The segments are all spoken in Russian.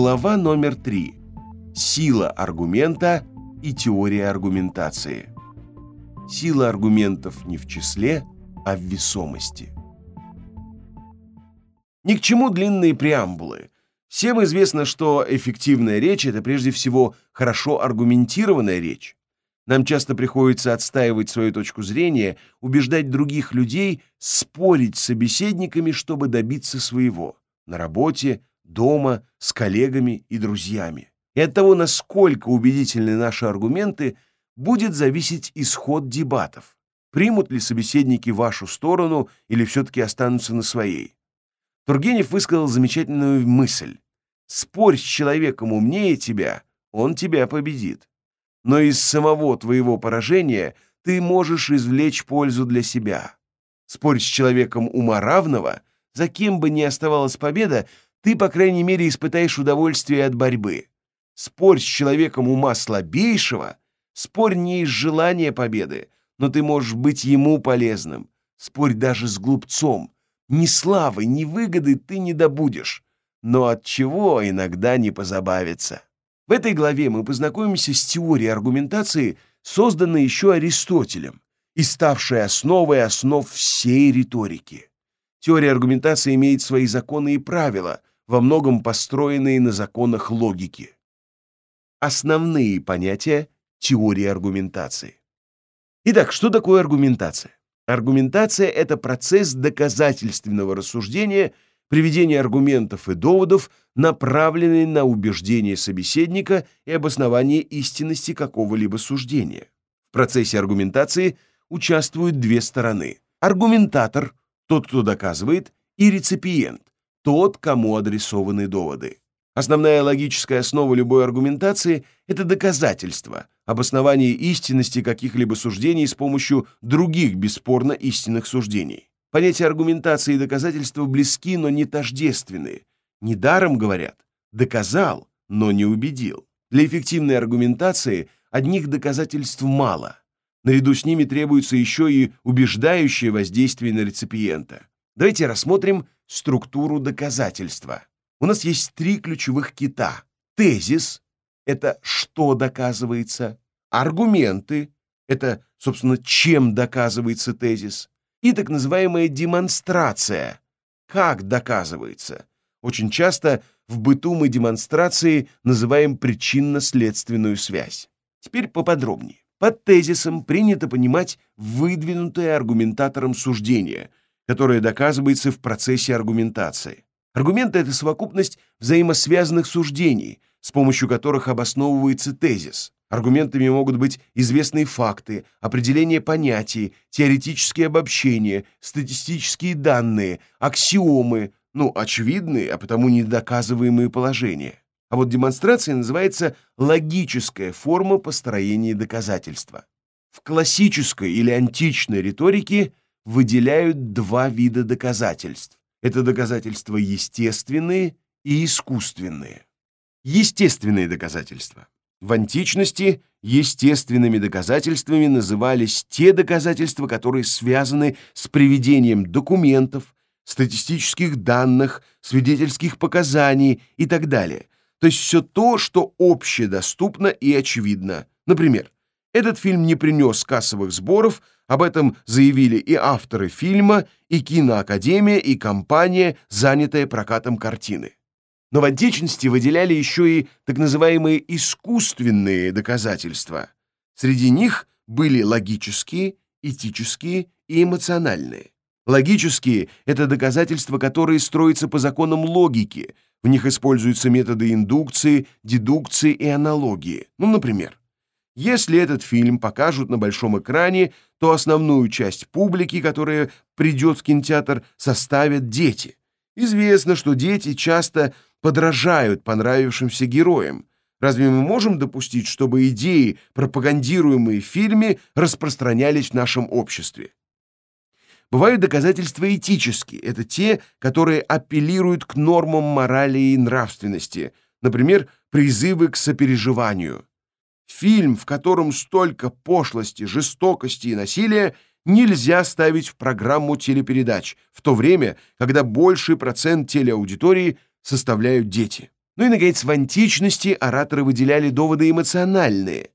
Глава номер три. Сила аргумента и теория аргументации. Сила аргументов не в числе, а в весомости. Ни к чему длинные преамбулы. Всем известно, что эффективная речь – это прежде всего хорошо аргументированная речь. Нам часто приходится отстаивать свою точку зрения, убеждать других людей, спорить с собеседниками, чтобы добиться своего. На работе, дома, с коллегами и друзьями. И от того, насколько убедительны наши аргументы, будет зависеть исход дебатов. Примут ли собеседники вашу сторону или все-таки останутся на своей. Тургенев высказал замечательную мысль. «Спорь с человеком умнее тебя, он тебя победит. Но из самого твоего поражения ты можешь извлечь пользу для себя. Спорь с человеком ума равного, за кем бы ни оставалась победа, ты, по крайней мере, испытаешь удовольствие от борьбы. Спорь с человеком ума слабейшего, спорь не из желания победы, но ты можешь быть ему полезным. Спорь даже с глупцом. Ни славы, ни выгоды ты не добудешь, но от чего иногда не позабавиться. В этой главе мы познакомимся с теорией аргументации, созданной еще Аристотелем и ставшей основой основ всей риторики. Теория аргументации имеет свои законы и правила, во многом построенные на законах логики. Основные понятия теории аргументации. Итак, что такое аргументация? Аргументация — это процесс доказательственного рассуждения, приведения аргументов и доводов, направленный на убеждение собеседника и обоснование истинности какого-либо суждения. В процессе аргументации участвуют две стороны. Аргументатор — тот, кто доказывает, и реципиент тот, кому адресованы доводы. Основная логическая основа любой аргументации – это доказательство, обоснование истинности каких-либо суждений с помощью других бесспорно истинных суждений. Понятия аргументации и доказательства близки, но не тождественны. Недаром говорят «доказал, но не убедил». Для эффективной аргументации одних доказательств мало. Наряду с ними требуется еще и убеждающее воздействие на реципиента. Давайте рассмотрим структуру доказательства. У нас есть три ключевых кита. Тезис — это что доказывается, аргументы — это, собственно, чем доказывается тезис, и так называемая демонстрация — как доказывается. Очень часто в быту мы демонстрации называем причинно-следственную связь. Теперь поподробнее. Под тезисом принято понимать выдвинутое аргументатором суждение — которое доказывается в процессе аргументации. Аргументы — это совокупность взаимосвязанных суждений, с помощью которых обосновывается тезис. Аргументами могут быть известные факты, определение понятий, теоретические обобщения, статистические данные, аксиомы, ну, очевидные, а потому недоказываемые положения. А вот демонстрация называется логическая форма построения доказательства. В классической или античной риторике – выделяют два вида доказательств. Это доказательства естественные и искусственные. Естественные доказательства. В античности естественными доказательствами назывались те доказательства, которые связаны с приведением документов, статистических данных, свидетельских показаний и так далее. То есть все то, что общедоступно и очевидно. Например, этот фильм не принес кассовых сборов, об этом заявили и авторы фильма, и киноакадемия, и компания, занятая прокатом картины. Но в античности выделяли еще и так называемые искусственные доказательства. Среди них были логические, этические и эмоциональные. Логические — это доказательства, которые строятся по законам логики. В них используются методы индукции, дедукции и аналогии. Ну, например, если этот фильм покажут на большом экране, то основную часть публики, которая придет в кинотеатр, составят дети. Известно, что дети часто подражают понравившимся героям. Разве мы можем допустить, чтобы идеи, пропагандируемые в фильме, распространялись в нашем обществе? Бывают доказательства этические. Это те, которые апеллируют к нормам морали и нравственности. Например, призывы к сопереживанию. Фильм, в котором столько пошлости, жестокости и насилия, нельзя ставить в программу телепередач, в то время, когда больший процент телеаудитории составляют дети. Ну и, наконец, в античности ораторы выделяли доводы эмоциональные.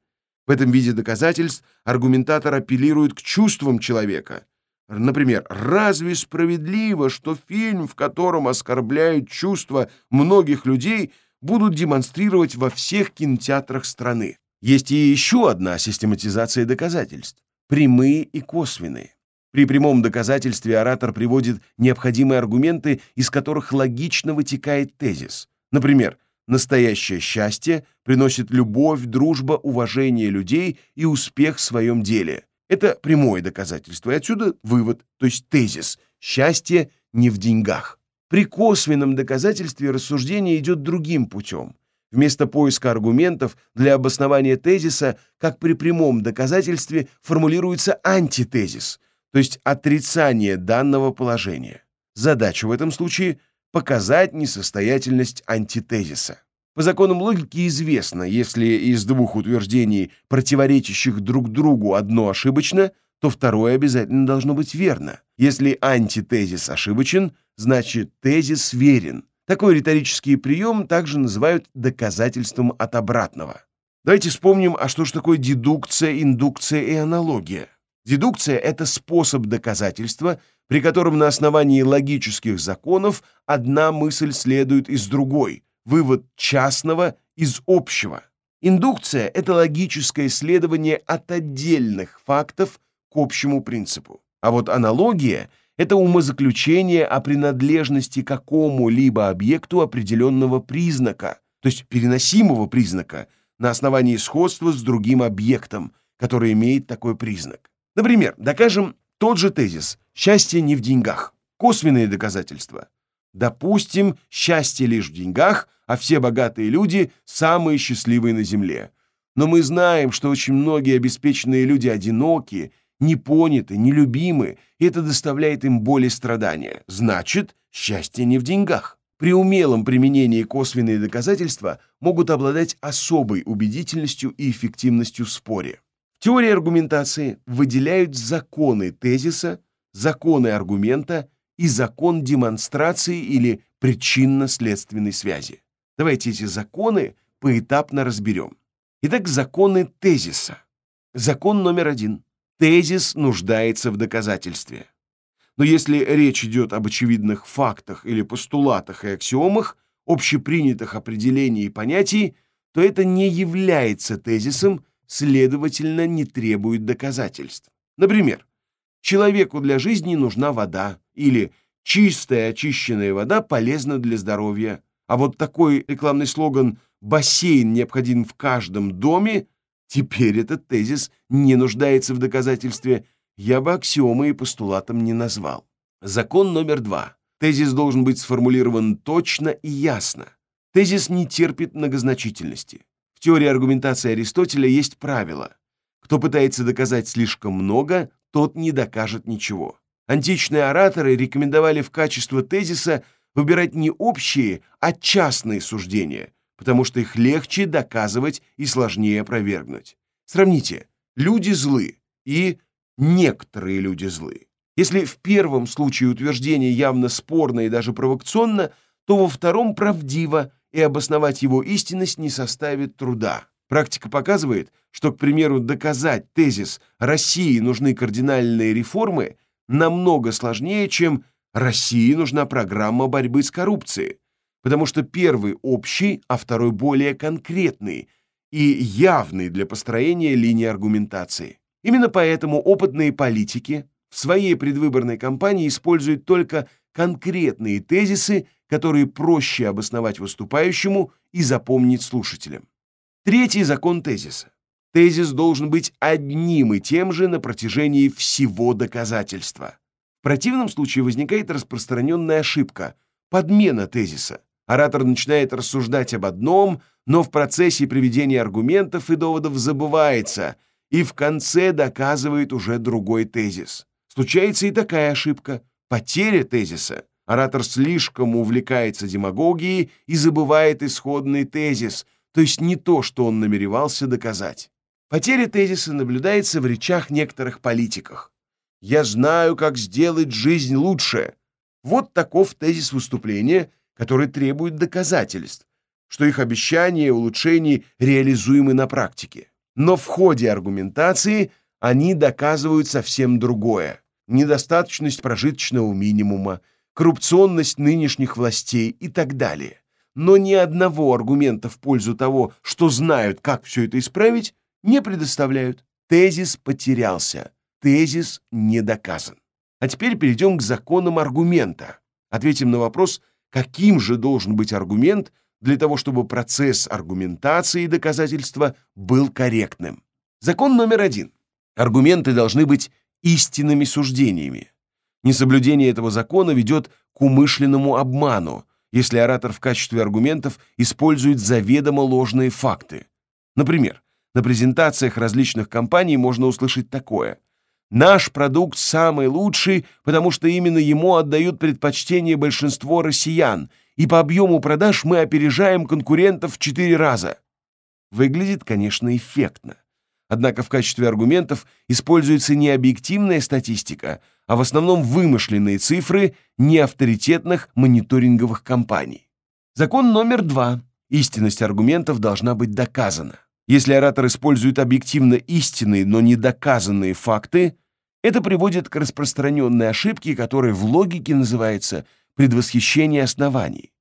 В этом виде доказательств аргументатор апеллирует к чувствам человека. Например, разве справедливо, что фильм, в котором оскорбляют чувства многих людей, будут демонстрировать во всех кинотеатрах страны? Есть и еще одна систематизация доказательств – прямые и косвенные. При прямом доказательстве оратор приводит необходимые аргументы, из которых логично вытекает тезис. Например, настоящее счастье приносит любовь, дружба, уважение людей и успех в своем деле. Это прямое доказательство, и отсюда вывод, то есть тезис «счастье не в деньгах». При косвенном доказательстве рассуждение идет другим путем. Вместо поиска аргументов для обоснования тезиса, как при прямом доказательстве, формулируется антитезис, то есть отрицание данного положения. Задача в этом случае – показать несостоятельность антитезиса. По законам логики известно, если из двух утверждений, противоречащих друг другу, одно ошибочно, то второе обязательно должно быть верно. Если антитезис ошибочен, значит тезис верен. Такой риторический прием также называют доказательством от обратного. Давайте вспомним, а что же такое дедукция, индукция и аналогия. Дедукция — это способ доказательства, при котором на основании логических законов одна мысль следует из другой, вывод частного из общего. Индукция — это логическое следование от отдельных фактов к общему принципу. А вот аналогия — это умозаключение о принадлежности какому-либо объекту определенного признака, то есть переносимого признака, на основании сходства с другим объектом, который имеет такой признак. Например, докажем тот же тезис «счастье не в деньгах». Косвенные доказательства. Допустим, счастье лишь в деньгах, а все богатые люди – самые счастливые на земле. Но мы знаем, что очень многие обеспеченные люди одиноки не поняты, нелюбимы, и это доставляет им боль и страдания. Значит, счастье не в деньгах. При умелом применении косвенные доказательства могут обладать особой убедительностью и эффективностью в споре. В теории аргументации выделяют законы тезиса, законы аргумента и закон демонстрации или причинно-следственной связи. Давайте эти законы поэтапно разберем. Итак, законы тезиса. Закон номер один тезис нуждается в доказательстве. Но если речь идет об очевидных фактах или постулатах и аксиомах, общепринятых определений и понятий, то это не является тезисом, следовательно, не требует доказательств. Например, человеку для жизни нужна вода или чистая очищенная вода полезна для здоровья. А вот такой рекламный слоган «бассейн необходим в каждом доме» Теперь этот тезис не нуждается в доказательстве, я бы аксиомой и постулатом не назвал. Закон номер два. Тезис должен быть сформулирован точно и ясно. Тезис не терпит многозначительности. В теории аргументации Аристотеля есть правило. Кто пытается доказать слишком много, тот не докажет ничего. Античные ораторы рекомендовали в качестве тезиса выбирать не общие, а частные суждения, потому что их легче доказывать и сложнее опровергнуть. Сравните, люди злы и некоторые люди злы. Если в первом случае утверждение явно спорно и даже провокационно, то во втором правдиво, и обосновать его истинность не составит труда. Практика показывает, что, к примеру, доказать тезис «России нужны кардинальные реформы» намного сложнее, чем «России нужна программа борьбы с коррупцией», потому что первый общий, а второй более конкретный и явный для построения линии аргументации. Именно поэтому опытные политики в своей предвыборной кампании используют только конкретные тезисы, которые проще обосновать выступающему и запомнить слушателям. Третий закон тезиса. Тезис должен быть одним и тем же на протяжении всего доказательства. В противном случае возникает распространенная ошибка – подмена тезиса. Оратор начинает рассуждать об одном, но в процессе приведения аргументов и доводов забывается и в конце доказывает уже другой тезис. Случается и такая ошибка – потеря тезиса. Оратор слишком увлекается демагогией и забывает исходный тезис, то есть не то, что он намеревался доказать. Потеря тезиса наблюдается в речах некоторых политиков. «Я знаю, как сделать жизнь лучше». Вот таков тезис выступления – который требует доказательств. что их обещания улучшений реализуемы на практике. Но в ходе аргументации они доказывают совсем другое. Недостаточность прожиточного минимума, коррупционность нынешних властей и так далее. Но ни одного аргумента в пользу того, что знают, как все это исправить, не предоставляют. Тезис потерялся. Тезис не доказан. А теперь перейдем к законам аргумента. Ответим на вопрос, каким же должен быть аргумент для того, чтобы процесс аргументации и доказательства был корректным. Закон номер один. Аргументы должны быть истинными суждениями. Несоблюдение этого закона ведет к умышленному обману, если оратор в качестве аргументов использует заведомо ложные факты. Например, на презентациях различных компаний можно услышать такое. Наш продукт самый лучший, потому что именно ему отдают предпочтение большинство россиян, и по объему продаж мы опережаем конкурентов в 4 раза. Выглядит, конечно, эффектно. Однако в качестве аргументов используется не объективная статистика, а в основном вымышленные цифры неавторитетных мониторинговых компаний. Закон номер два. Истинность аргументов должна быть доказана. Если оратор использует объективно истинные, но недоказанные факты, это приводит к распространенной ошибке, которая в логике называется предвосхищение оснований.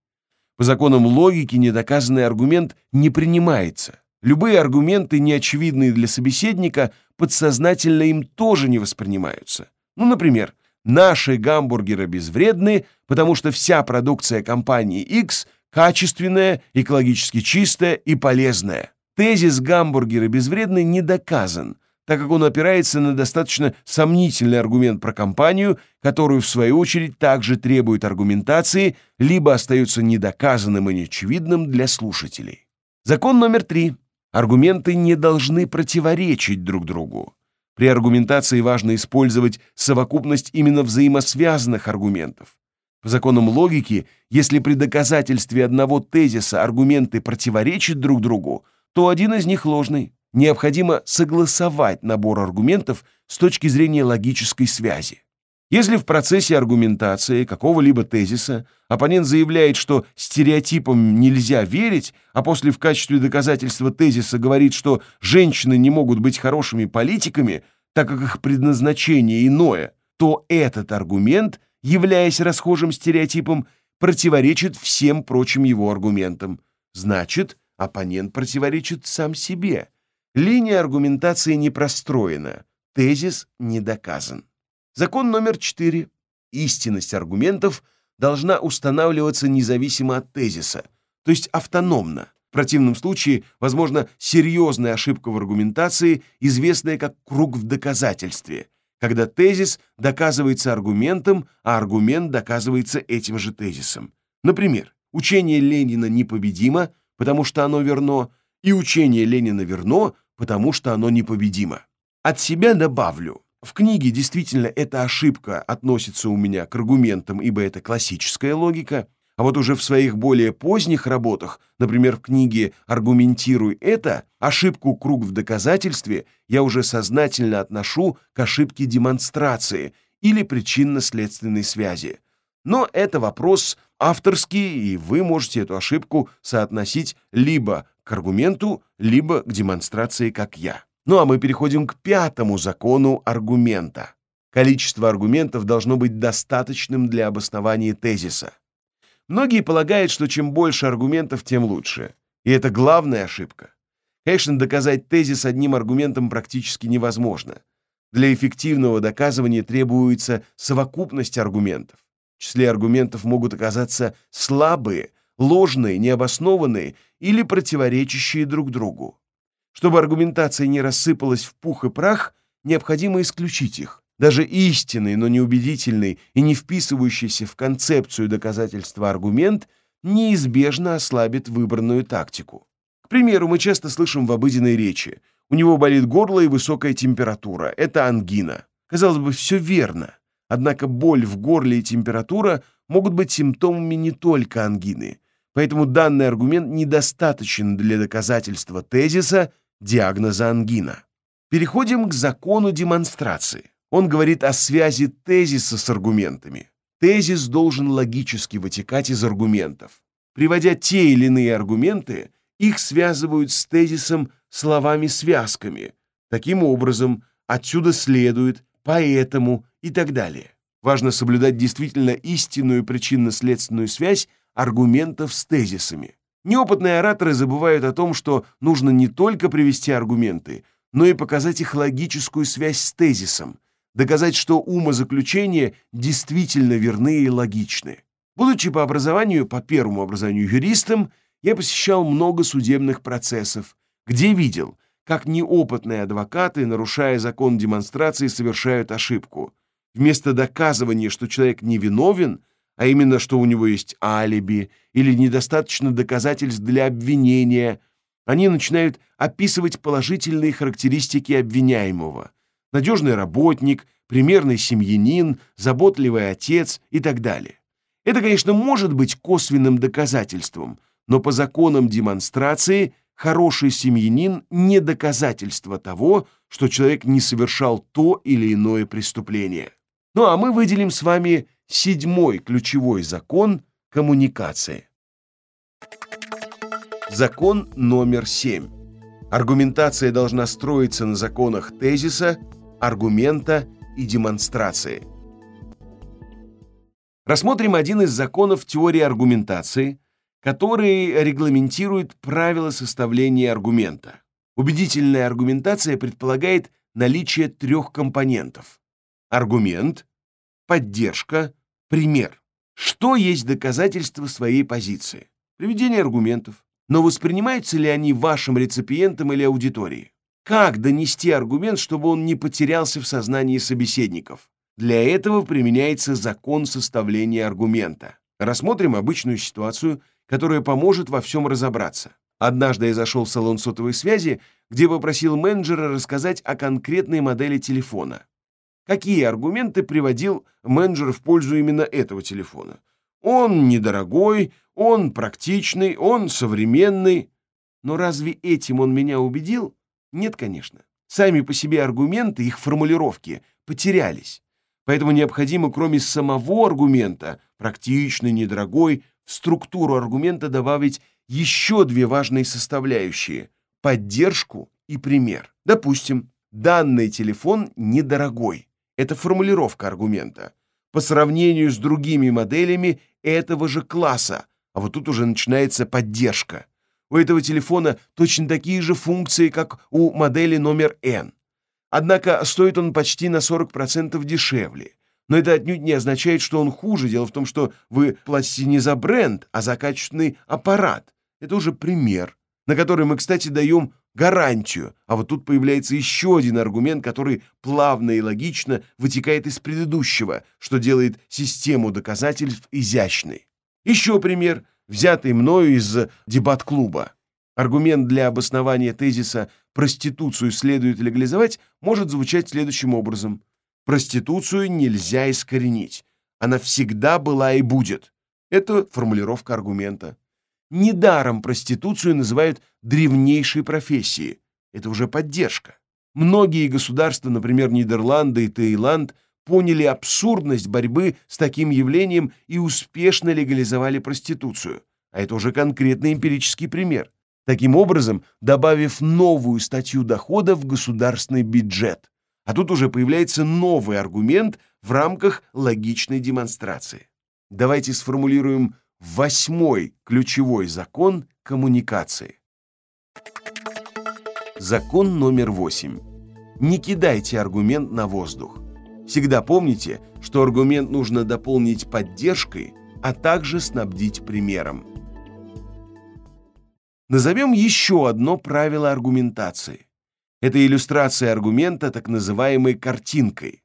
По законам логики недоказанный аргумент не принимается. Любые аргументы, неочевидные для собеседника, подсознательно им тоже не воспринимаются. Ну, например, наши гамбургеры безвредны, потому что вся продукция компании X качественная, экологически чистая и полезная. Тезис гамбургеры безвредны не доказан, так как он опирается на достаточно сомнительный аргумент про компанию, которую, в свою очередь, также требует аргументации, либо остается недоказанным и неочевидным для слушателей. Закон номер три. Аргументы не должны противоречить друг другу. При аргументации важно использовать совокупность именно взаимосвязанных аргументов. По законам логики, если при доказательстве одного тезиса аргументы противоречат друг другу, то один из них ложный необходимо согласовать набор аргументов с точки зрения логической связи. Если в процессе аргументации какого-либо тезиса оппонент заявляет, что стереотипам нельзя верить, а после в качестве доказательства тезиса говорит, что женщины не могут быть хорошими политиками, так как их предназначение иное, то этот аргумент, являясь расхожим стереотипом, противоречит всем прочим его аргументам. Значит, оппонент противоречит сам себе. Линия аргументации не простроена, тезис не доказан. Закон номер 4. Истинность аргументов должна устанавливаться независимо от тезиса, то есть автономно. В противном случае, возможно, серьезная ошибка в аргументации, известная как круг в доказательстве, когда тезис доказывается аргументом, а аргумент доказывается этим же тезисом. Например, учение Ленина непобедимо, потому что оно верно, и учение Ленина верно, потому что оно непобедимо. От себя добавлю. В книге действительно эта ошибка относится у меня к аргументам, ибо это классическая логика, а вот уже в своих более поздних работах, например, в книге «Аргументируй это», ошибку «Круг в доказательстве» я уже сознательно отношу к ошибке демонстрации или причинно-следственной связи. Но это вопрос авторский, и вы можете эту ошибку соотносить либо к аргументу, либо к демонстрации, как я. Ну а мы переходим к пятому закону аргумента. Количество аргументов должно быть достаточным для обоснования тезиса. Многие полагают, что чем больше аргументов, тем лучше. И это главная ошибка. Конечно, доказать тезис одним аргументом практически невозможно. Для эффективного доказывания требуется совокупность аргументов. В числе аргументов могут оказаться слабые, ложные, необоснованные или противоречащие друг другу. Чтобы аргументация не рассыпалась в пух и прах, необходимо исключить их. Даже истинный, но неубедительный и не вписывающийся в концепцию доказательства аргумент неизбежно ослабит выбранную тактику. К примеру, мы часто слышим в обыденной речи «У него болит горло и высокая температура. Это ангина». Казалось бы, все верно. Однако боль в горле и температура могут быть симптомами не только ангины. Поэтому данный аргумент недостаточен для доказательства тезиса диагноза ангина. Переходим к закону демонстрации. Он говорит о связи тезиса с аргументами. Тезис должен логически вытекать из аргументов. приводя те или иные аргументы, их связывают с тезисом словами-связками. Таким образом, отсюда следует, поэтому и так далее. Важно соблюдать действительно истинную причинно-следственную связь аргументов с тезисами. Неопытные ораторы забывают о том, что нужно не только привести аргументы, но и показать их логическую связь с тезисом, доказать, что умозаключения действительно верны и логичны. Будучи по образованию, по первому образованию юристом, я посещал много судебных процессов, где видел, как неопытные адвокаты, нарушая закон демонстрации, совершают ошибку. Вместо доказывания, что человек невиновен, а именно, что у него есть алиби или недостаточно доказательств для обвинения, они начинают описывать положительные характеристики обвиняемого. Надежный работник, примерный семьянин, заботливый отец и так далее. Это, конечно, может быть косвенным доказательством, но по законам демонстрации хороший семьянин не доказательство того, что человек не совершал то или иное преступление. Ну а мы выделим с вами седьмой ключевой закон коммуникации. Закон номер семь. Аргументация должна строиться на законах тезиса, аргумента и демонстрации. Рассмотрим один из законов теории аргументации, который регламентирует правила составления аргумента. Убедительная аргументация предполагает наличие трех компонентов. Аргумент, поддержка, пример. Что есть доказательство своей позиции? Приведение аргументов. Но воспринимаются ли они вашим реципиентом или аудиторией? Как донести аргумент, чтобы он не потерялся в сознании собеседников? Для этого применяется закон составления аргумента. Рассмотрим обычную ситуацию, которая поможет во всем разобраться. Однажды я зашел в салон сотовой связи, где попросил менеджера рассказать о конкретной модели телефона. Какие аргументы приводил менеджер в пользу именно этого телефона? Он недорогой, он практичный, он современный. Но разве этим он меня убедил? Нет, конечно. Сами по себе аргументы, их формулировки потерялись. Поэтому необходимо, кроме самого аргумента, практичный, недорогой, в структуру аргумента добавить еще две важные составляющие – поддержку и пример. Допустим, данный телефон недорогой. Это формулировка аргумента. По сравнению с другими моделями этого же класса, а вот тут уже начинается поддержка. У этого телефона точно такие же функции, как у модели номер N. Однако стоит он почти на 40% дешевле. Но это отнюдь не означает, что он хуже. Дело в том, что вы платите не за бренд, а за качественный аппарат. Это уже пример, на который мы, кстати, даем гарантию. А вот тут появляется еще один аргумент, который плавно и логично вытекает из предыдущего, что делает систему доказательств изящной. Еще пример, взятый мною из дебат-клуба. Аргумент для обоснования тезиса «проституцию следует легализовать» может звучать следующим образом. Проституцию нельзя искоренить. Она всегда была и будет. Это формулировка аргумента. Недаром проституцию называют древнейшей профессией. Это уже поддержка. Многие государства, например, Нидерланды и Таиланд, поняли абсурдность борьбы с таким явлением и успешно легализовали проституцию. А это уже конкретный эмпирический пример. Таким образом, добавив новую статью дохода в государственный бюджет. А тут уже появляется новый аргумент в рамках логичной демонстрации. Давайте сформулируем Восьмой ключевой закон коммуникации. Закон номер восемь. Не кидайте аргумент на воздух. Всегда помните, что аргумент нужно дополнить поддержкой, а также снабдить примером. Назовем еще одно правило аргументации. Это иллюстрация аргумента так называемой картинкой.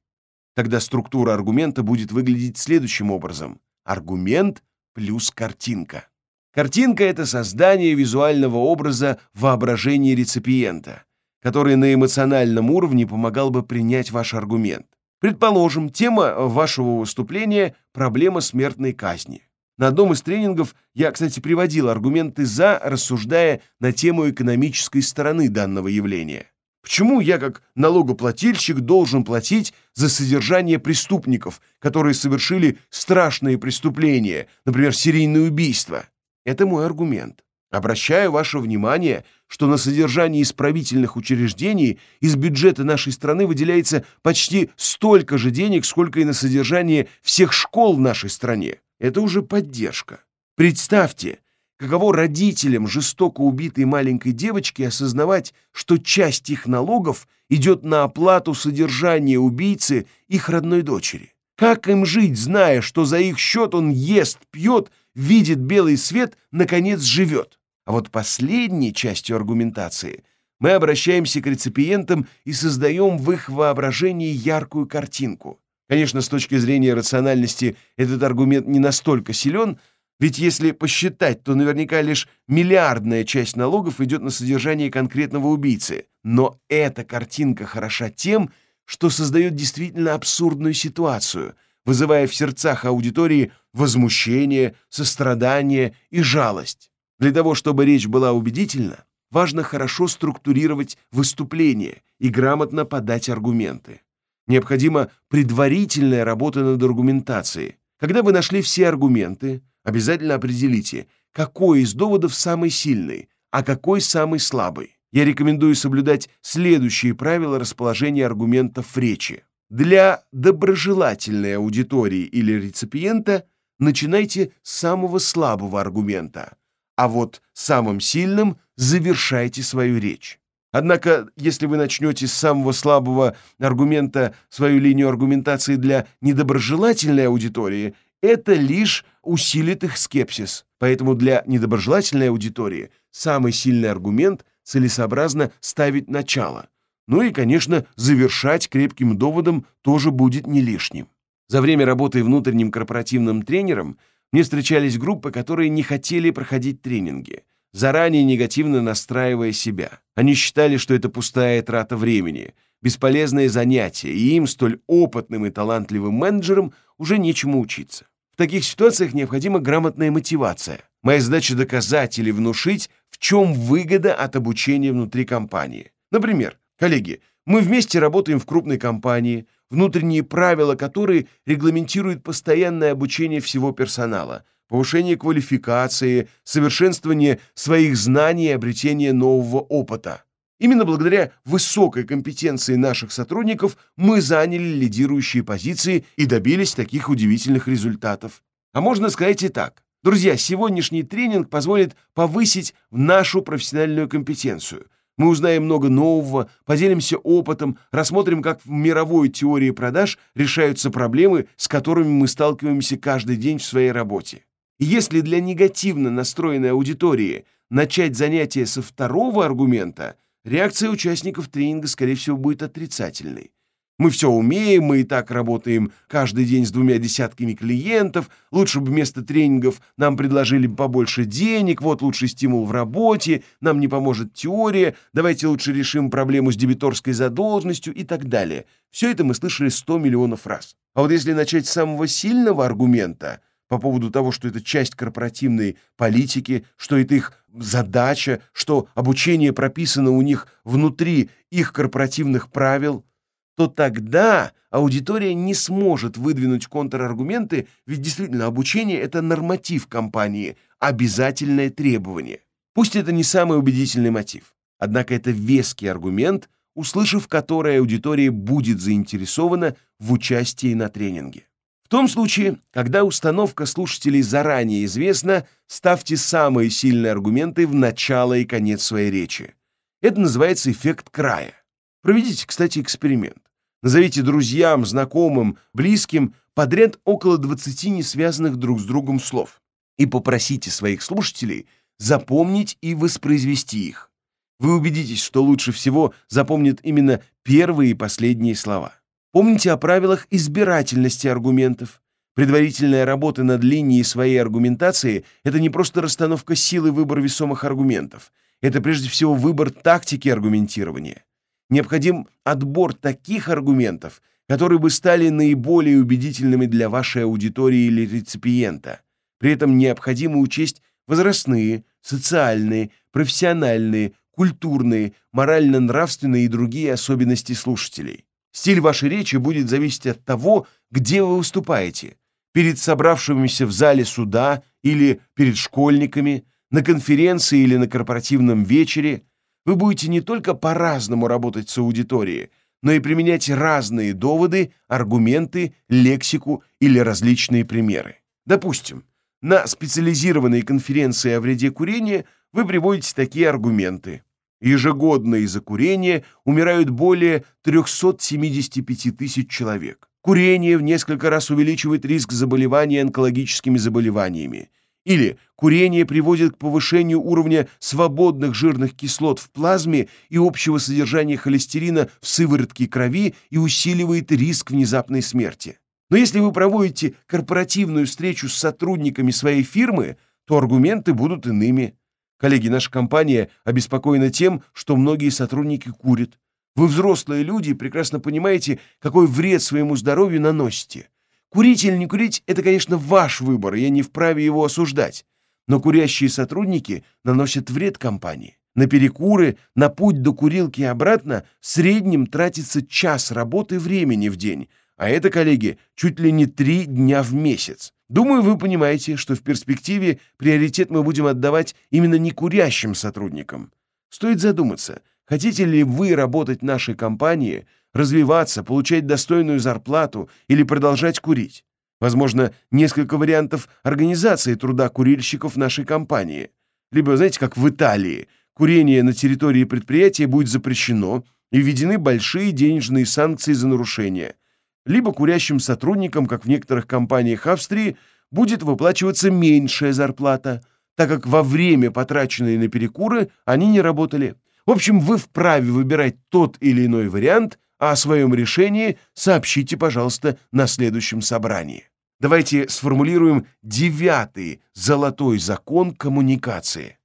Тогда структура аргумента будет выглядеть следующим образом. Аргумент плюс картинка. Картинка — это создание визуального образа воображения реципиента, который на эмоциональном уровне помогал бы принять ваш аргумент. Предположим, тема вашего выступления — проблема смертной казни. На одном из тренингов я, кстати, приводил аргументы «за», рассуждая на тему экономической стороны данного явления. Почему я, как налогоплательщик, должен платить за содержание преступников, которые совершили страшные преступления, например, серийное убийство? Это мой аргумент. Обращаю ваше внимание, что на содержание исправительных учреждений из бюджета нашей страны выделяется почти столько же денег, сколько и на содержание всех школ в нашей стране. Это уже поддержка. Представьте, каково родителям жестоко убитой маленькой девочки осознавать, что часть их налогов идет на оплату содержания убийцы их родной дочери. Как им жить, зная, что за их счет он ест, пьет, видит белый свет, наконец живет? А вот последней частью аргументации мы обращаемся к реципиентам и создаем в их воображении яркую картинку. Конечно, с точки зрения рациональности этот аргумент не настолько силен, ведь если посчитать, то наверняка лишь миллиардная часть налогов идет на содержание конкретного убийцы. Но эта картинка хороша тем, что создает действительно абсурдную ситуацию, вызывая в сердцах аудитории возмущение, сострадание и жалость. Для того, чтобы речь была убедительна, важно хорошо структурировать выступление и грамотно подать аргументы. Необходима предварительная работа над аргументацией. Когда вы нашли все аргументы, обязательно определите, какой из доводов самый сильный, а какой самый слабый я рекомендую соблюдать следующие правила расположения аргументов в речи. Для доброжелательной аудитории или реципиента начинайте с самого слабого аргумента, а вот самым сильным завершайте свою речь. Однако, если вы начнете с самого слабого аргумента свою линию аргументации для недоброжелательной аудитории, это лишь усилит их скепсис. Поэтому для недоброжелательной аудитории самый сильный аргумент – целесообразно ставить начало. Ну и, конечно, завершать крепким доводом тоже будет не лишним. За время работы внутренним корпоративным тренером мне встречались группы, которые не хотели проходить тренинги, заранее негативно настраивая себя. Они считали, что это пустая трата времени, бесполезное занятие, и им, столь опытным и талантливым менеджерам, уже нечему учиться. В таких ситуациях необходима грамотная мотивация. Моя задача доказать или внушить, в чем выгода от обучения внутри компании. Например, коллеги, мы вместе работаем в крупной компании, внутренние правила которой регламентируют постоянное обучение всего персонала, повышение квалификации, совершенствование своих знаний и обретение нового опыта. Именно благодаря высокой компетенции наших сотрудников мы заняли лидирующие позиции и добились таких удивительных результатов. А можно сказать и так. Друзья, сегодняшний тренинг позволит повысить нашу профессиональную компетенцию. Мы узнаем много нового, поделимся опытом, рассмотрим, как в мировой теории продаж решаются проблемы, с которыми мы сталкиваемся каждый день в своей работе. И если для негативно настроенной аудитории начать занятие со второго аргумента, реакция участников тренинга, скорее всего, будет отрицательной. Мы все умеем, мы и так работаем каждый день с двумя десятками клиентов. Лучше бы вместо тренингов нам предложили побольше денег, вот лучший стимул в работе, нам не поможет теория, давайте лучше решим проблему с дебиторской задолженностью и так далее. Все это мы слышали 100 миллионов раз. А вот если начать с самого сильного аргумента по поводу того, что это часть корпоративной политики, что это их задача, что обучение прописано у них внутри их корпоративных правил – то тогда аудитория не сможет выдвинуть контраргументы, ведь действительно обучение — это норматив компании, обязательное требование. Пусть это не самый убедительный мотив, однако это веский аргумент, услышав который аудитория будет заинтересована в участии на тренинге. В том случае, когда установка слушателей заранее известна, ставьте самые сильные аргументы в начало и конец своей речи. Это называется эффект края. Проведите, кстати, эксперимент. Назовите друзьям, знакомым, близким подряд около 20 несвязанных друг с другом слов и попросите своих слушателей запомнить и воспроизвести их. Вы убедитесь, что лучше всего запомнят именно первые и последние слова. Помните о правилах избирательности аргументов. Предварительная работа над линией своей аргументации – это не просто расстановка силы выбор весомых аргументов. Это прежде всего выбор тактики аргументирования необходим отбор таких аргументов, которые бы стали наиболее убедительными для вашей аудитории или реципиента. При этом необходимо учесть возрастные, социальные, профессиональные, культурные, морально-нравственные и другие особенности слушателей. Стиль вашей речи будет зависеть от того, где вы выступаете – перед собравшимися в зале суда или перед школьниками, на конференции или на корпоративном вечере, вы будете не только по-разному работать с аудиторией, но и применять разные доводы, аргументы, лексику или различные примеры. Допустим, на специализированной конференции о вреде курения вы приводите такие аргументы. Ежегодно из-за курения умирают более 375 тысяч человек. Курение в несколько раз увеличивает риск заболевания онкологическими заболеваниями. Или курение приводит к повышению уровня свободных жирных кислот в плазме и общего содержания холестерина в сыворотке крови и усиливает риск внезапной смерти. Но если вы проводите корпоративную встречу с сотрудниками своей фирмы, то аргументы будут иными. Коллеги, наша компания обеспокоена тем, что многие сотрудники курят. Вы взрослые люди и прекрасно понимаете, какой вред своему здоровью наносите. Курить или не курить – это, конечно, ваш выбор, я не вправе его осуждать. Но курящие сотрудники наносят вред компании. На перекуры, на путь до курилки и обратно в среднем тратится час работы времени в день, а это, коллеги, чуть ли не три дня в месяц. Думаю, вы понимаете, что в перспективе приоритет мы будем отдавать именно некурящим сотрудникам. Стоит задуматься, хотите ли вы работать в нашей компании, развиваться, получать достойную зарплату или продолжать курить? Возможно, несколько вариантов организации труда курильщиков нашей компании. Либо, знаете, как в Италии, курение на территории предприятия будет запрещено и введены большие денежные санкции за нарушение – либо курящим сотрудникам, как в некоторых компаниях Австрии, будет выплачиваться меньшая зарплата, так как во время, потраченное на перекуры, они не работали. В общем, вы вправе выбирать тот или иной вариант, а о своем решении сообщите, пожалуйста, на следующем собрании. Давайте сформулируем девятый золотой закон коммуникации.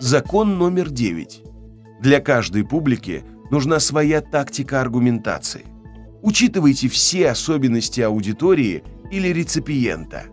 Закон номер девять. Для каждой публики нужна своя тактика аргументации. Учитывайте все особенности аудитории или реципиента.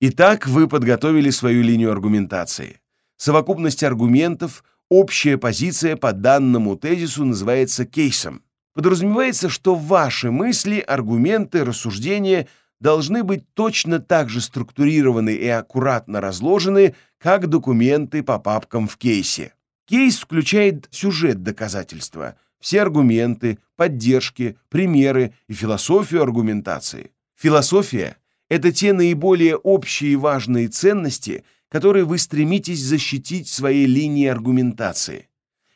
Итак, вы подготовили свою линию аргументации. Совокупность аргументов, общая позиция по данному тезису называется кейсом. Подразумевается, что ваши мысли, аргументы, рассуждения должны быть точно так же структурированы и аккуратно разложены, как документы по папкам в кейсе. Кейс включает сюжет доказательства, все аргументы, поддержки, примеры и философию аргументации. Философия — это те наиболее общие и важные ценности, которые вы стремитесь защитить своей линии аргументации.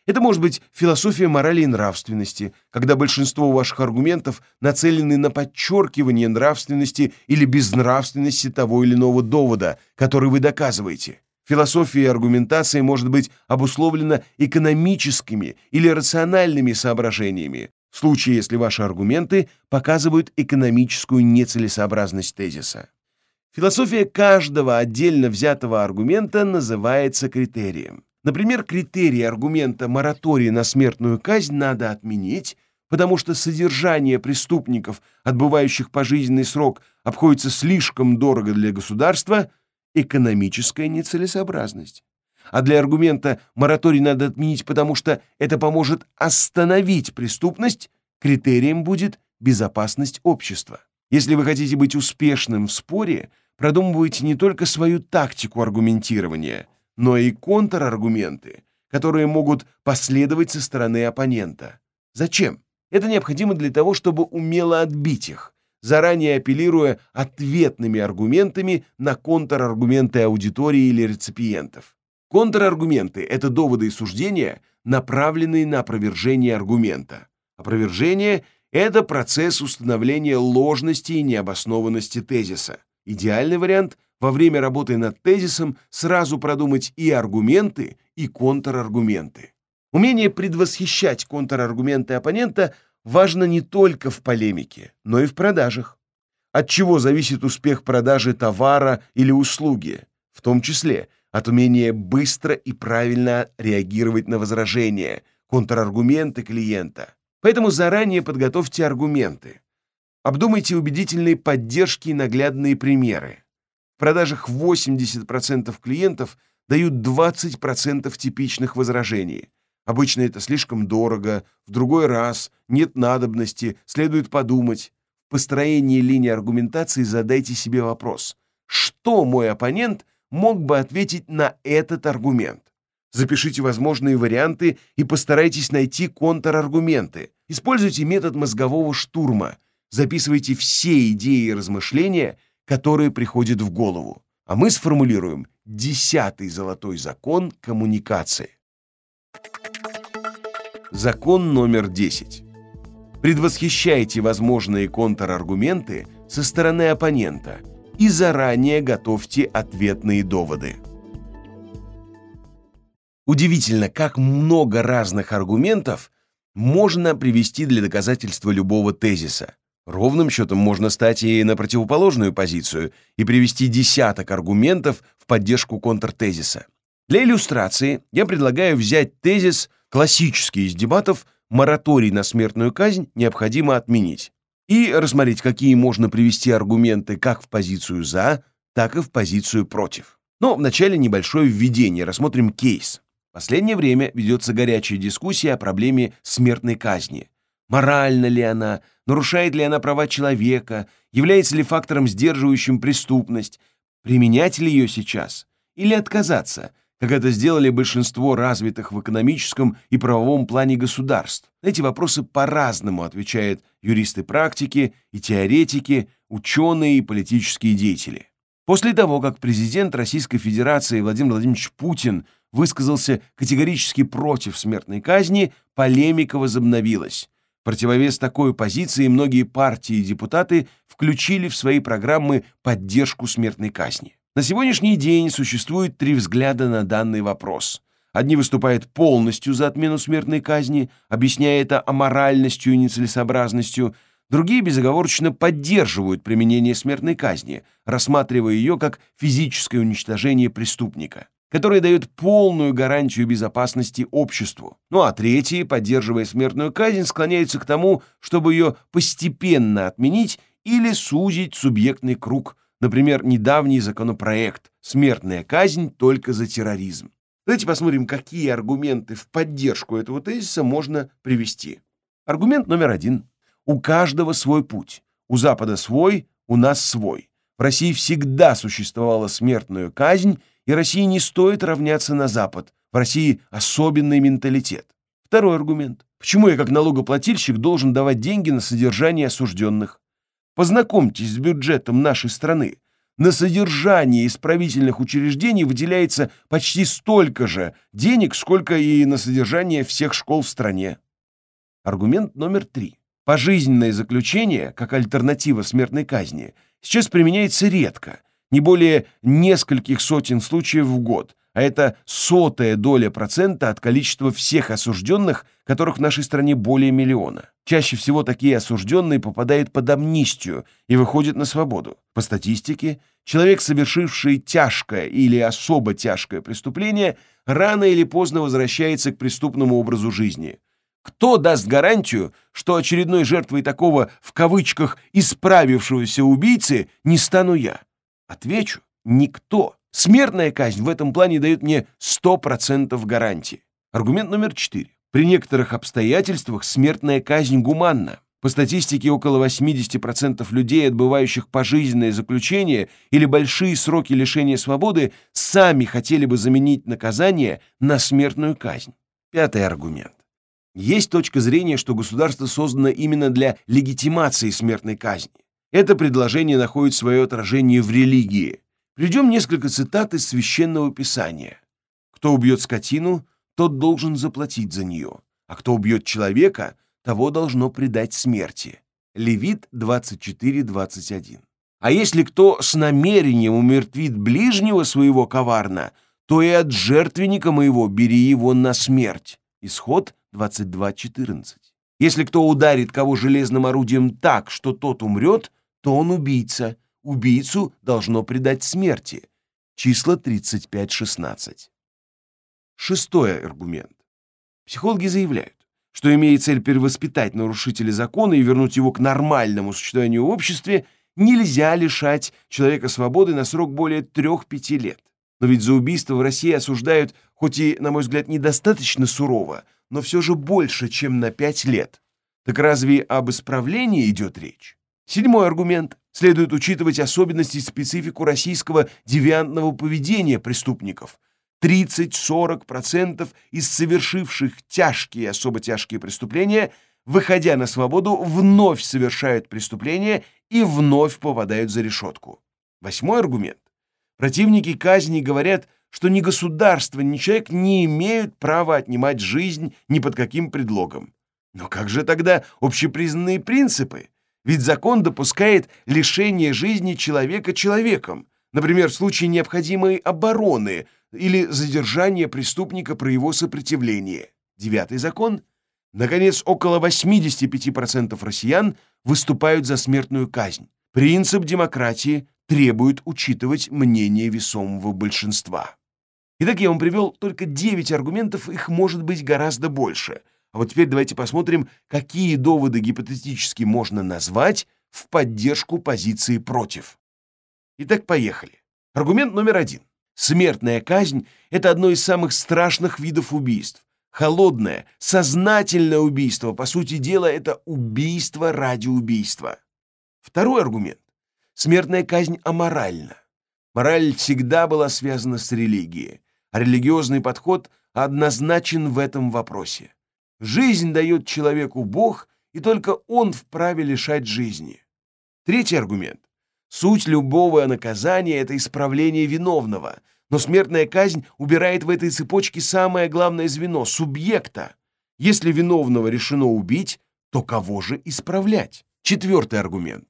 Это может быть философия морали и нравственности, когда большинство ваших аргументов нацелены на подчеркивание нравственности или безнравственности того или иного довода, который вы доказываете. Философия аргументации может быть обусловлена экономическими или рациональными соображениями, в случае, если ваши аргументы показывают экономическую нецелесообразность тезиса. Философия каждого отдельно взятого аргумента называется критерием. Например, критерий аргумента моратории на смертную казнь надо отменить, потому что содержание преступников, отбывающих пожизненный срок, обходится слишком дорого для государства, экономическая нецелесообразность. А для аргумента мораторий надо отменить, потому что это поможет остановить преступность, критерием будет безопасность общества. Если вы хотите быть успешным в споре, продумывайте не только свою тактику аргументирования, но и контраргументы, которые могут последовать со стороны оппонента. Зачем? Это необходимо для того, чтобы умело отбить их, заранее апеллируя ответными аргументами на контраргументы аудитории или реципиентов. Контраргументы — это доводы и суждения, направленные на опровержение аргумента. Опровержение — это процесс установления ложности и необоснованности тезиса. Идеальный вариант — во время работы над тезисом сразу продумать и аргументы, и контраргументы. Умение предвосхищать контраргументы оппонента — важно не только в полемике, но и в продажах. От чего зависит успех продажи товара или услуги, в том числе от умения быстро и правильно реагировать на возражения, контраргументы клиента. Поэтому заранее подготовьте аргументы. Обдумайте убедительные поддержки и наглядные примеры. В продажах 80% клиентов дают 20% типичных возражений. Обычно это слишком дорого, в другой раз нет надобности, следует подумать. построении линии аргументации задайте себе вопрос, что мой оппонент мог бы ответить на этот аргумент. Запишите возможные варианты и постарайтесь найти контраргументы. Используйте метод мозгового штурма. Записывайте все идеи и размышления, которые приходят в голову. А мы сформулируем десятый золотой закон коммуникации. Закон номер 10. Предвосхищайте возможные контраргументы со стороны оппонента и заранее готовьте ответные доводы. Удивительно, как много разных аргументов можно привести для доказательства любого тезиса. Ровным счетом можно стать и на противоположную позицию и привести десяток аргументов в поддержку контртезиса. Для иллюстрации я предлагаю взять тезис, классический из дебатов, мораторий на смертную казнь необходимо отменить, и рассмотреть, какие можно привести аргументы как в позицию «за», так и в позицию «против». Но вначале небольшое введение, рассмотрим кейс последнее время ведется горячая дискуссия о проблеме смертной казни. Моральна ли она, нарушает ли она права человека, является ли фактором, сдерживающим преступность, применять ли ее сейчас или отказаться, как это сделали большинство развитых в экономическом и правовом плане государств. На эти вопросы по-разному отвечают юристы практики и теоретики, ученые и политические деятели. После того, как президент Российской Федерации Владимир Владимирович Путин высказался категорически против смертной казни, полемика возобновилась. Противовес такой позиции многие партии и депутаты включили в свои программы поддержку смертной казни. На сегодняшний день существует три взгляда на данный вопрос. Одни выступают полностью за отмену смертной казни, объясняя это аморальностью и нецелесообразностью, другие безоговорочно поддерживают применение смертной казни, рассматривая ее как физическое уничтожение преступника который дает полную гарантию безопасности обществу. Ну а третьи, поддерживая смертную казнь, склоняются к тому, чтобы ее постепенно отменить или сузить субъектный круг, например, недавний законопроект «Смертная казнь только за терроризм». Давайте посмотрим, какие аргументы в поддержку этого тезиса можно привести. Аргумент номер один. У каждого свой путь. У Запада свой, у нас свой. В России всегда существовала смертная казнь, и России не стоит равняться на Запад. В России особенный менталитет. Второй аргумент. Почему я как налогоплательщик должен давать деньги на содержание осужденных? Познакомьтесь с бюджетом нашей страны. На содержание исправительных учреждений выделяется почти столько же денег, сколько и на содержание всех школ в стране. Аргумент номер три. Пожизненное заключение, как альтернатива смертной казни, сейчас применяется редко не более нескольких сотен случаев в год, а это сотая доля процента от количества всех осужденных, которых в нашей стране более миллиона. Чаще всего такие осужденные попадают под амнистию и выходят на свободу. По статистике, человек, совершивший тяжкое или особо тяжкое преступление, рано или поздно возвращается к преступному образу жизни. Кто даст гарантию, что очередной жертвой такого, в кавычках, «исправившегося убийцы» не стану я? Отвечу – никто. Смертная казнь в этом плане дает мне 100% гарантии. Аргумент номер 4. При некоторых обстоятельствах смертная казнь гуманна. По статистике, около 80% людей, отбывающих пожизненное заключение или большие сроки лишения свободы, сами хотели бы заменить наказание на смертную казнь. Пятый аргумент. Есть точка зрения, что государство создано именно для легитимации смертной казни. Это предложение находит свое отражение в религии. Приведем несколько цитат из Священного Писания. «Кто убьет скотину, тот должен заплатить за нее, а кто убьет человека, того должно предать смерти». Левит 24.21. А если кто с намерением умертвит ближнего своего коварно, то и от жертвенника моего бери его на смерть. Исход 22.14. Если кто ударит кого железным орудием так, что тот умрет, то он убийца. Убийцу должно предать смерти. Числа 35-16. Шестой аргумент. Психологи заявляют, что имея цель перевоспитать нарушителя закона и вернуть его к нормальному существованию в обществе, нельзя лишать человека свободы на срок более 3-5 лет. Но ведь за убийство в России осуждают, хоть и, на мой взгляд, недостаточно сурово, но все же больше, чем на 5 лет. Так разве об исправлении идет речь? Седьмой аргумент. Следует учитывать особенности и специфику российского девиантного поведения преступников. 30-40% из совершивших тяжкие и особо тяжкие преступления, выходя на свободу, вновь совершают преступления и вновь попадают за решетку. Восьмой аргумент. Противники казни говорят, что ни государство, ни человек не имеют права отнимать жизнь ни под каким предлогом. Но как же тогда общепризнанные принципы? Ведь закон допускает лишение жизни человека человеком, например, в случае необходимой обороны или задержания преступника при его сопротивлении. Девятый закон. Наконец, около 85% россиян выступают за смертную казнь. Принцип демократии требует учитывать мнение весомого большинства. Итак, я вам привел только 9 аргументов, их может быть гораздо больше. А вот теперь давайте посмотрим, какие доводы гипотетически можно назвать в поддержку позиции против. Итак, поехали. Аргумент номер один. Смертная казнь – это одно из самых страшных видов убийств. Холодное, сознательное убийство, по сути дела, это убийство ради убийства. Второй аргумент. Смертная казнь аморальна. Мораль всегда была связана с религией, а религиозный подход однозначен в этом вопросе. Жизнь дает человеку Бог, и только он вправе лишать жизни. Третий аргумент. Суть любого наказания – это исправление виновного, но смертная казнь убирает в этой цепочке самое главное звено – субъекта. Если виновного решено убить, то кого же исправлять? Четвертый аргумент.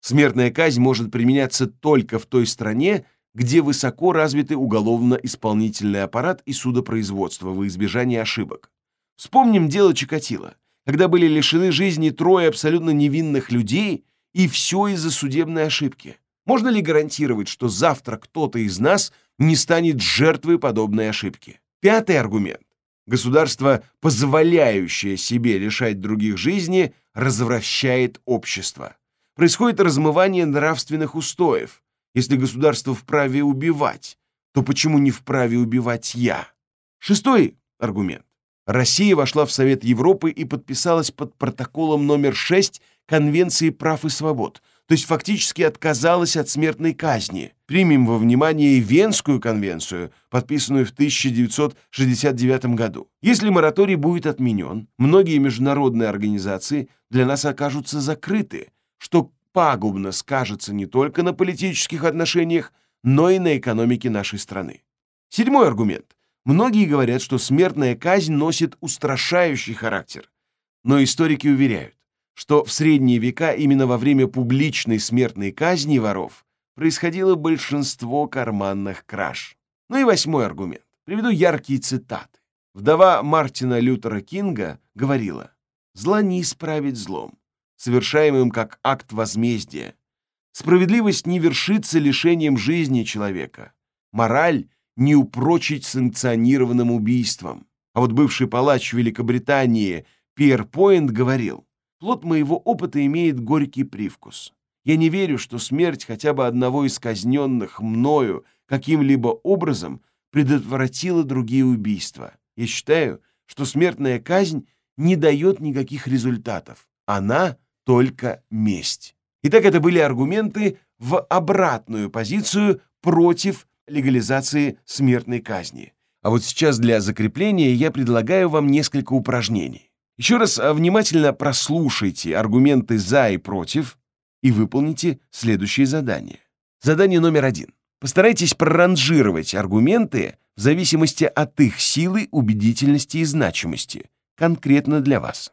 Смертная казнь может применяться только в той стране, где высоко развиты уголовно-исполнительный аппарат и судопроизводство во избежание ошибок. Вспомним дело Чикатило, когда были лишены жизни трое абсолютно невинных людей, и все из-за судебной ошибки. Можно ли гарантировать, что завтра кто-то из нас не станет жертвой подобной ошибки? Пятый аргумент. Государство, позволяющее себе решать других жизни, развращает общество происходит размывание нравственных устоев. Если государство вправе убивать, то почему не вправе убивать я? Шестой аргумент. Россия вошла в Совет Европы и подписалась под протоколом номер 6 Конвенции прав и свобод, то есть фактически отказалась от смертной казни. Примем во внимание Венскую конвенцию, подписанную в 1969 году. Если мораторий будет отменен, многие международные организации для нас окажутся закрыты, что пагубно скажется не только на политических отношениях, но и на экономике нашей страны. Седьмой аргумент. Многие говорят, что смертная казнь носит устрашающий характер. Но историки уверяют, что в средние века именно во время публичной смертной казни воров происходило большинство карманных краж. Ну и восьмой аргумент. Приведу яркие цитаты. Вдова Мартина Лютера Кинга говорила «Зла не исправить злом, совершаемым как акт возмездия. Справедливость не вершится лишением жизни человека. Мораль не упрочить санкционированным убийством. А вот бывший палач Великобритании Пьер Пойнт говорил, «Плод моего опыта имеет горький привкус. Я не верю, что смерть хотя бы одного из казненных мною каким-либо образом предотвратила другие убийства. Я считаю, что смертная казнь не дает никаких результатов. Она только месть. Итак, это были аргументы в обратную позицию против легализации смертной казни. А вот сейчас для закрепления я предлагаю вам несколько упражнений. Еще раз а, внимательно прослушайте аргументы «за» и «против» и выполните следующее задание. Задание номер один. Постарайтесь проранжировать аргументы в зависимости от их силы, убедительности и значимости, конкретно для вас.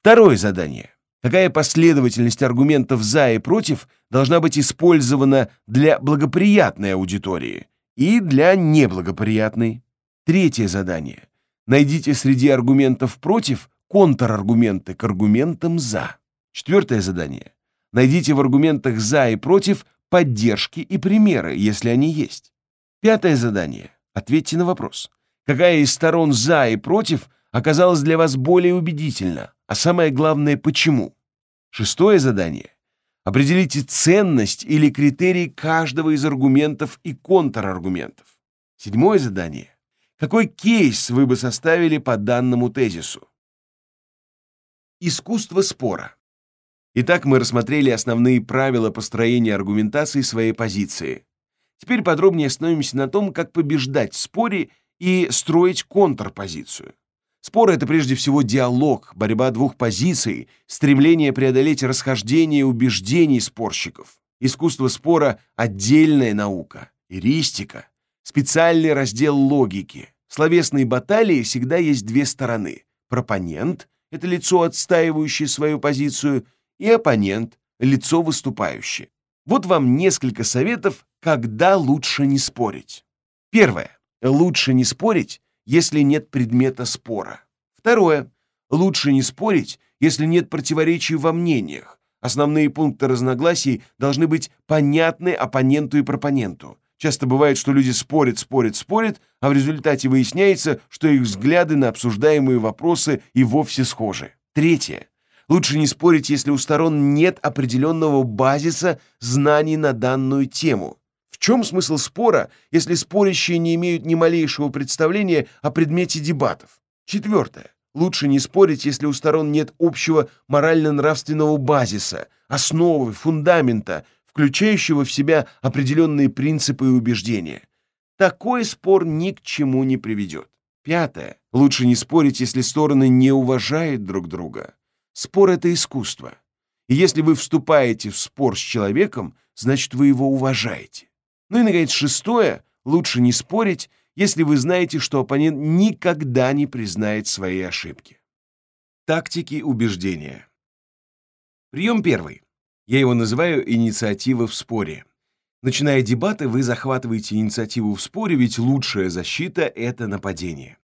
Второе задание. Какая последовательность аргументов «за» и «против» должна быть использована для благоприятной аудитории и для неблагоприятной? Третье задание. Найдите среди аргументов «против» контраргументы к аргументам «за». Четвертое задание. Найдите в аргументах «за» и «против» поддержки и примеры, если они есть. Пятое задание. Ответьте на вопрос. Какая из сторон «за» и «против» оказалась для вас более убедительна, а самое главное, почему? Шестое задание. Определите ценность или критерий каждого из аргументов и контраргументов. Седьмое задание. Какой кейс вы бы составили по данному тезису? Искусство спора. Итак, мы рассмотрели основные правила построения аргументации своей позиции. Теперь подробнее остановимся на том, как побеждать в споре и строить контрпозицию. Спор — это прежде всего диалог, борьба двух позиций, стремление преодолеть расхождение убеждений спорщиков. Искусство спора — отдельная наука, эристика, специальный раздел логики. В словесной баталии всегда есть две стороны. Пропонент — это лицо, отстаивающее свою позицию, и оппонент — лицо выступающее. Вот вам несколько советов, когда лучше не спорить. Первое. Лучше не спорить, если нет предмета спора. Второе. Лучше не спорить, если нет противоречий во мнениях. Основные пункты разногласий должны быть понятны оппоненту и пропоненту. Часто бывает, что люди спорят, спорят, спорят, а в результате выясняется, что их взгляды на обсуждаемые вопросы и вовсе схожи. Третье. Лучше не спорить, если у сторон нет определенного базиса знаний на данную тему. В чем смысл спора, если спорящие не имеют ни малейшего представления о предмете дебатов? Четвертое. Лучше не спорить, если у сторон нет общего морально-нравственного базиса, основы, фундамента, включающего в себя определенные принципы и убеждения. Такой спор ни к чему не приведет. Пятое. Лучше не спорить, если стороны не уважают друг друга. Спор — это искусство. И если вы вступаете в спор с человеком, значит, вы его уважаете. Ну и, наконец, шестое. Лучше не спорить, если вы знаете, что оппонент никогда не признает свои ошибки. Тактики убеждения. Прием первый. Я его называю «инициатива в споре». Начиная дебаты, вы захватываете инициативу в споре, ведь лучшая защита — это нападение.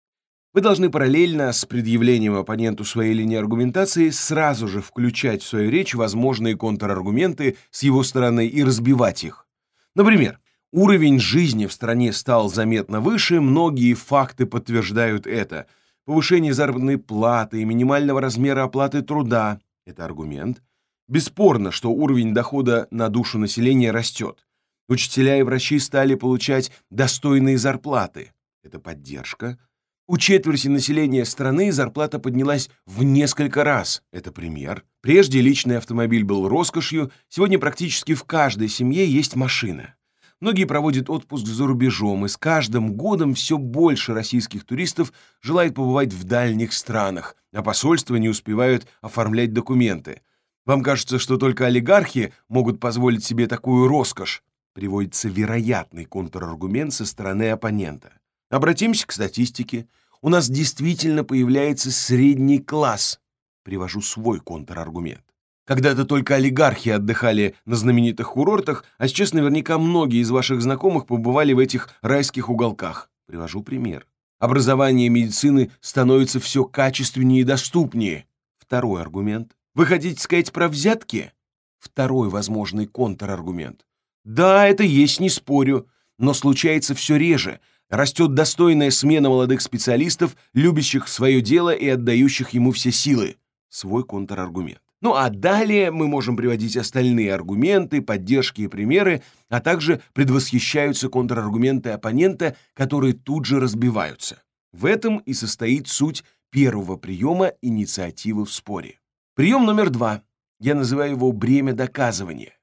Вы должны параллельно с предъявлением оппоненту своей линии аргументации сразу же включать в свою речь возможные контраргументы с его стороны и разбивать их. Например, уровень жизни в стране стал заметно выше, многие факты подтверждают это. Повышение заработной платы и минимального размера оплаты труда – это аргумент. Бесспорно, что уровень дохода на душу населения растет. Учителя и врачи стали получать достойные зарплаты – это поддержка. У четверти населения страны зарплата поднялась в несколько раз. Это пример. Прежде личный автомобиль был роскошью, сегодня практически в каждой семье есть машина. Многие проводят отпуск за рубежом, и с каждым годом все больше российских туристов желает побывать в дальних странах, а посольства не успевают оформлять документы. Вам кажется, что только олигархи могут позволить себе такую роскошь? Приводится вероятный контраргумент со стороны оппонента. Обратимся к статистике. У нас действительно появляется средний класс. Привожу свой контраргумент. Когда-то только олигархи отдыхали на знаменитых курортах, а сейчас наверняка многие из ваших знакомых побывали в этих райских уголках. Привожу пример. Образование медицины становится все качественнее и доступнее. Второй аргумент. Вы хотите сказать про взятки? Второй возможный контраргумент. Да, это есть, не спорю, но случается все реже, растет достойная смена молодых специалистов, любящих свое дело и отдающих ему все силы. Свой контраргумент. Ну а далее мы можем приводить остальные аргументы, поддержки и примеры, а также предвосхищаются контраргументы оппонента, которые тут же разбиваются. В этом и состоит суть первого приема инициативы в споре. Прием номер два. Я называю его бремя доказывания.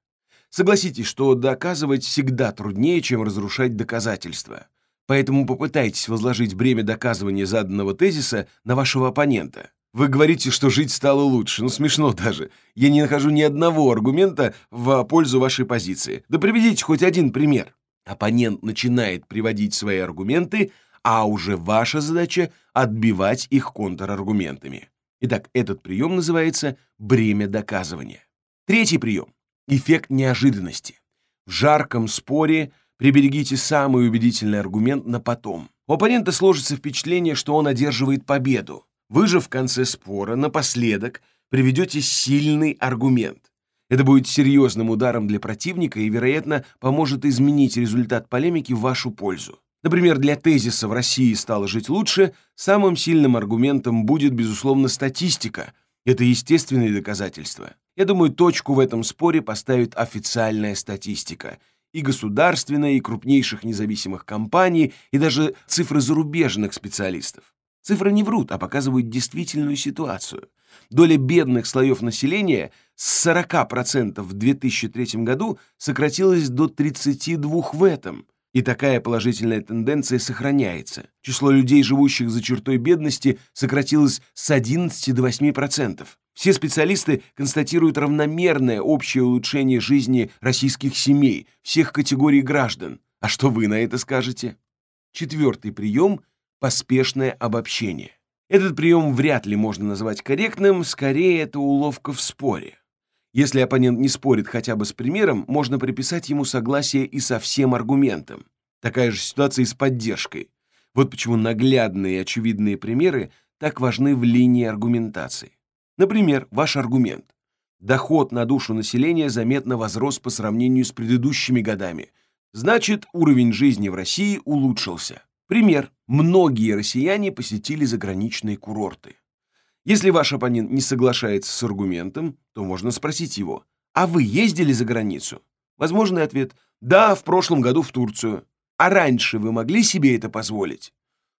Согласитесь, что доказывать всегда труднее, чем разрушать доказательства. Поэтому попытайтесь возложить бремя доказывания заданного тезиса на вашего оппонента. Вы говорите, что жить стало лучше. Ну, смешно даже. Я не нахожу ни одного аргумента в пользу вашей позиции. Да приведите хоть один пример. Оппонент начинает приводить свои аргументы, а уже ваша задача — отбивать их контраргументами. Итак, этот прием называется бремя доказывания. Третий прием — эффект неожиданности. В жарком споре — Приберегите самый убедительный аргумент на потом. У оппонента сложится впечатление, что он одерживает победу. Вы же в конце спора, напоследок, приведете сильный аргумент. Это будет серьезным ударом для противника и, вероятно, поможет изменить результат полемики в вашу пользу. Например, для тезиса «в России стало жить лучше» самым сильным аргументом будет, безусловно, статистика. Это естественные доказательства. Я думаю, точку в этом споре поставит официальная статистика – и государственной, и крупнейших независимых компаний, и даже цифры зарубежных специалистов. Цифры не врут, а показывают действительную ситуацию. Доля бедных слоев населения с 40% в 2003 году сократилась до 32% в этом. И такая положительная тенденция сохраняется. Число людей, живущих за чертой бедности, сократилось с 11 до 8%. Все специалисты констатируют равномерное общее улучшение жизни российских семей, всех категорий граждан. А что вы на это скажете? Четвертый прием – поспешное обобщение. Этот прием вряд ли можно назвать корректным, скорее это уловка в споре. Если оппонент не спорит хотя бы с примером, можно приписать ему согласие и со всем аргументом. Такая же ситуация и с поддержкой. Вот почему наглядные и очевидные примеры так важны в линии аргументации. Например, ваш аргумент. Доход на душу населения заметно возрос по сравнению с предыдущими годами. Значит, уровень жизни в России улучшился. Пример. Многие россияне посетили заграничные курорты. Если ваш оппонент не соглашается с аргументом, то можно спросить его, а вы ездили за границу? Возможный ответ – да, в прошлом году в Турцию. А раньше вы могли себе это позволить?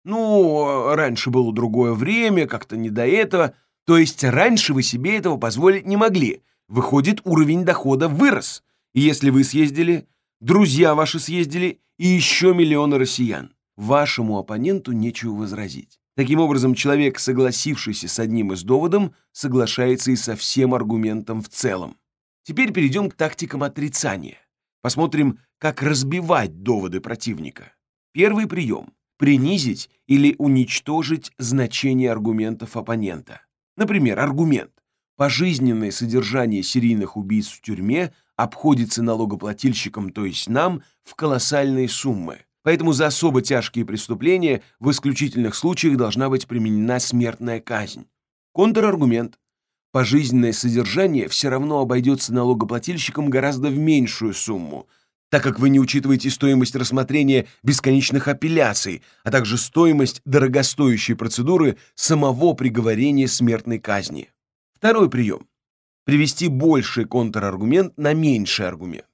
Ну, раньше было другое время, как-то не до этого. То есть раньше вы себе этого позволить не могли. Выходит, уровень дохода вырос. И если вы съездили, друзья ваши съездили и еще миллионы россиян вашему оппоненту нечего возразить. Таким образом, человек, согласившийся с одним из доводов, соглашается и со всем аргументом в целом. Теперь перейдем к тактикам отрицания. Посмотрим, как разбивать доводы противника. Первый прием – принизить или уничтожить значение аргументов оппонента. Например, аргумент «пожизненное содержание серийных убийц в тюрьме обходится налогоплательщикам, то есть нам, в колоссальные суммы. Поэтому за особо тяжкие преступления в исключительных случаях должна быть применена смертная казнь. Контраргумент. Пожизненное содержание все равно обойдется налогоплательщикам гораздо в меньшую сумму, так как вы не учитываете стоимость рассмотрения бесконечных апелляций, а также стоимость дорогостоящей процедуры самого приговорения смертной казни. Второй прием. Привести больший контраргумент на меньший аргумент.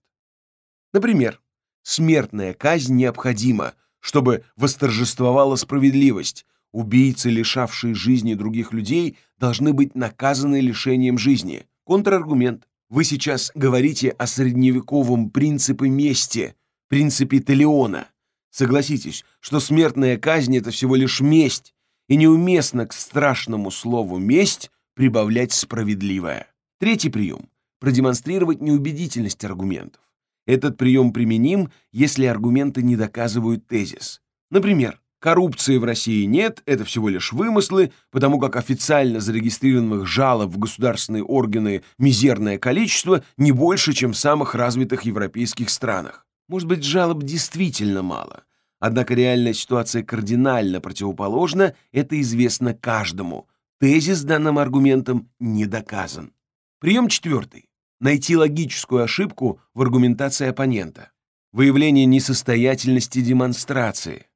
Например, Смертная казнь необходима, чтобы восторжествовала справедливость. Убийцы, лишавшие жизни других людей, должны быть наказаны лишением жизни. Контраргумент. Вы сейчас говорите о средневековом принципе мести, принципе Телеона. Согласитесь, что смертная казнь — это всего лишь месть, и неуместно к страшному слову «месть» прибавлять «справедливое». Третий прием — продемонстрировать неубедительность аргументов. Этот прием применим, если аргументы не доказывают тезис. Например, коррупции в России нет, это всего лишь вымыслы, потому как официально зарегистрированных жалоб в государственные органы мизерное количество не больше, чем в самых развитых европейских странах. Может быть, жалоб действительно мало. Однако реальная ситуация кардинально противоположна, это известно каждому. Тезис данным аргументом не доказан. Прием четвертый найти логическую ошибку в аргументации оппонента, выявление несостоятельности демонстрации.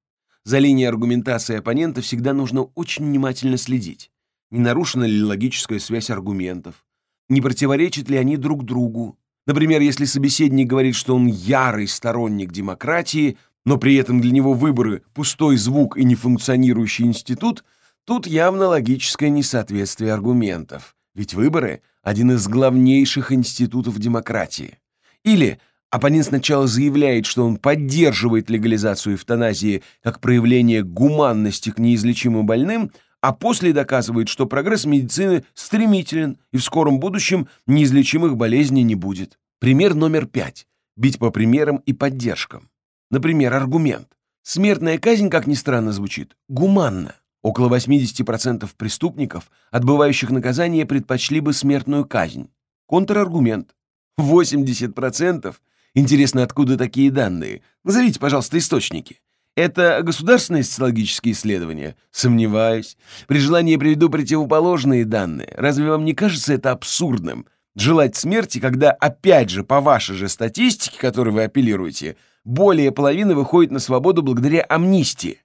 За линией аргументации оппонента всегда нужно очень внимательно следить. Не нарушена ли логическая связь аргументов? Не противоречат ли они друг другу? Например, если собеседник говорит, что он ярый сторонник демократии, но при этом для него выборы – пустой звук и нефункционирующий институт, тут явно логическое несоответствие аргументов. Ведь выборы – один из главнейших институтов демократии. Или оппонент сначала заявляет, что он поддерживает легализацию эвтаназии как проявление гуманности к неизлечимым больным, а после доказывает, что прогресс медицины стремителен и в скором будущем неизлечимых болезней не будет. Пример номер пять. Бить по примерам и поддержкам. Например, аргумент. Смертная казнь, как ни странно звучит, гуманна. Около 80% преступников, отбывающих наказание, предпочли бы смертную казнь. Контраргумент. 80%? Интересно, откуда такие данные? Назовите, пожалуйста, источники. Это государственные социологические исследования? Сомневаюсь. При желании приведу противоположные данные. Разве вам не кажется это абсурдным? Желать смерти, когда, опять же, по вашей же статистике, которой вы апеллируете, более половины выходит на свободу благодаря амнистии.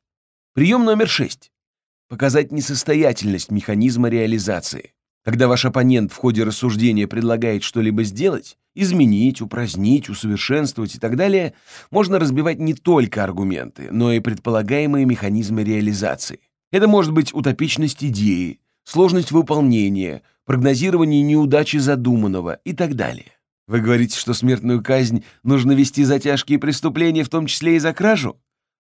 Прием номер шесть показать несостоятельность механизма реализации. Когда ваш оппонент в ходе рассуждения предлагает что-либо сделать, изменить, упразднить, усовершенствовать и так далее, можно разбивать не только аргументы, но и предполагаемые механизмы реализации. Это может быть утопичность идеи, сложность выполнения, прогнозирование неудачи задуманного и так далее. Вы говорите, что смертную казнь нужно вести за тяжкие преступления, в том числе и за кражу?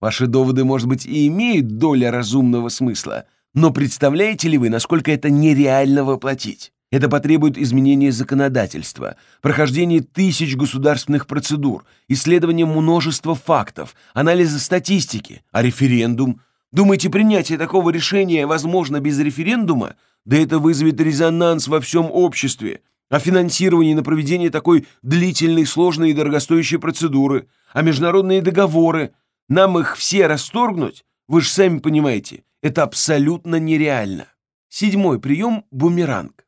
Ваши доводы, может быть, и имеют доля разумного смысла, но представляете ли вы, насколько это нереально воплотить? Это потребует изменения законодательства, прохождения тысяч государственных процедур, исследования множества фактов, анализа статистики. А референдум? Думаете, принятие такого решения возможно без референдума? Да это вызовет резонанс во всем обществе. А финансирование на проведение такой длительной, сложной и дорогостоящей процедуры, а международные договоры, нам их все расторгнуть, вы же сами понимаете, это абсолютно нереально. Седьмой прием – бумеранг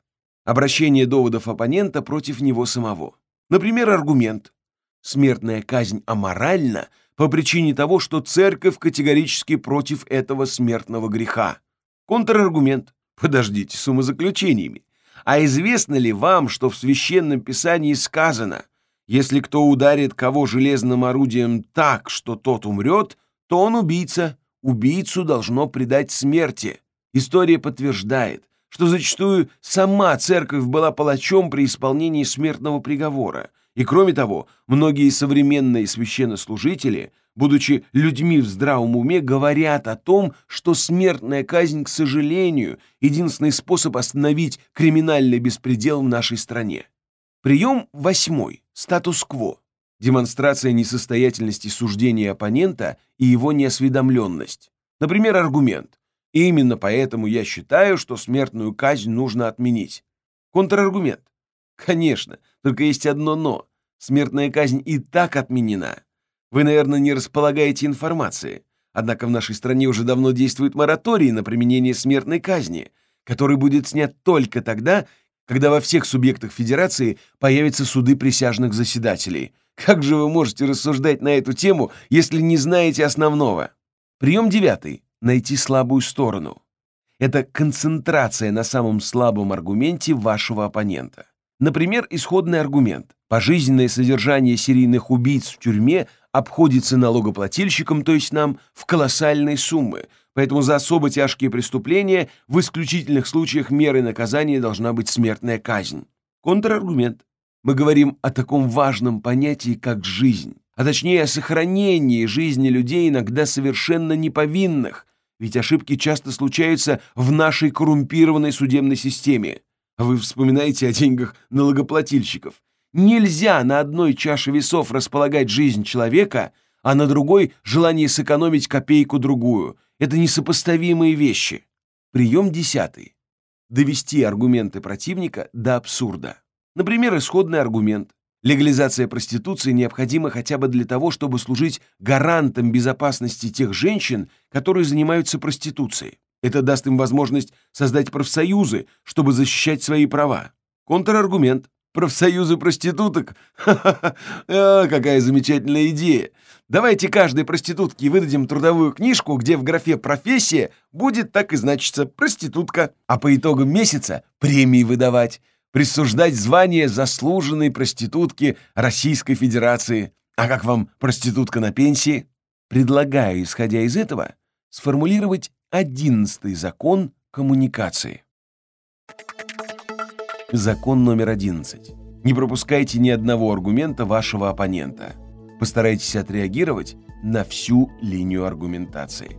обращение доводов оппонента против него самого. Например, аргумент «смертная казнь аморальна по причине того, что церковь категорически против этого смертного греха». Контраргумент «подождите с умозаключениями». А известно ли вам, что в Священном Писании сказано «если кто ударит кого железным орудием так, что тот умрет, то он убийца, убийцу должно предать смерти». История подтверждает, что зачастую сама церковь была палачом при исполнении смертного приговора. И кроме того, многие современные священнослужители, будучи людьми в здравом уме, говорят о том, что смертная казнь, к сожалению, единственный способ остановить криминальный беспредел в нашей стране. Прием восьмой. Статус-кво. Демонстрация несостоятельности суждения оппонента и его неосведомленность. Например, аргумент. И именно поэтому я считаю, что смертную казнь нужно отменить. Контраргумент. Конечно, только есть одно «но». Смертная казнь и так отменена. Вы, наверное, не располагаете информацией. Однако в нашей стране уже давно действует мораторий на применение смертной казни, который будет снят только тогда, когда во всех субъектах Федерации появятся суды присяжных заседателей. Как же вы можете рассуждать на эту тему, если не знаете основного? Прием девятый найти слабую сторону. Это концентрация на самом слабом аргументе вашего оппонента. Например, исходный аргумент. Пожизненное содержание серийных убийц в тюрьме обходится налогоплательщикам, то есть нам, в колоссальные суммы, поэтому за особо тяжкие преступления в исключительных случаях мерой наказания должна быть смертная казнь. Контраргумент. Мы говорим о таком важном понятии, как жизнь, а точнее о сохранении жизни людей иногда совершенно неповинных, ведь ошибки часто случаются в нашей коррумпированной судебной системе. Вы вспоминаете о деньгах налогоплательщиков. Нельзя на одной чаше весов располагать жизнь человека, а на другой – желание сэкономить копейку-другую. Это несопоставимые вещи. Прием десятый. Довести аргументы противника до абсурда. Например, исходный аргумент. Легализация проституции необходима хотя бы для того, чтобы служить гарантом безопасности тех женщин, которые занимаются проституцией. Это даст им возможность создать профсоюзы, чтобы защищать свои права. Контраргумент. Профсоюзы проституток? Ха-ха-ха, а, какая замечательная идея. Давайте каждой проститутке выдадим трудовую книжку, где в графе «профессия» будет так и значиться «проститутка», а по итогам месяца премии выдавать присуждать звание заслуженной проститутки Российской Федерации. А как вам проститутка на пенсии? Предлагаю, исходя из этого, сформулировать одиннадцатый закон коммуникации. Закон номер 11. Не пропускайте ни одного аргумента вашего оппонента. Постарайтесь отреагировать на всю линию аргументации.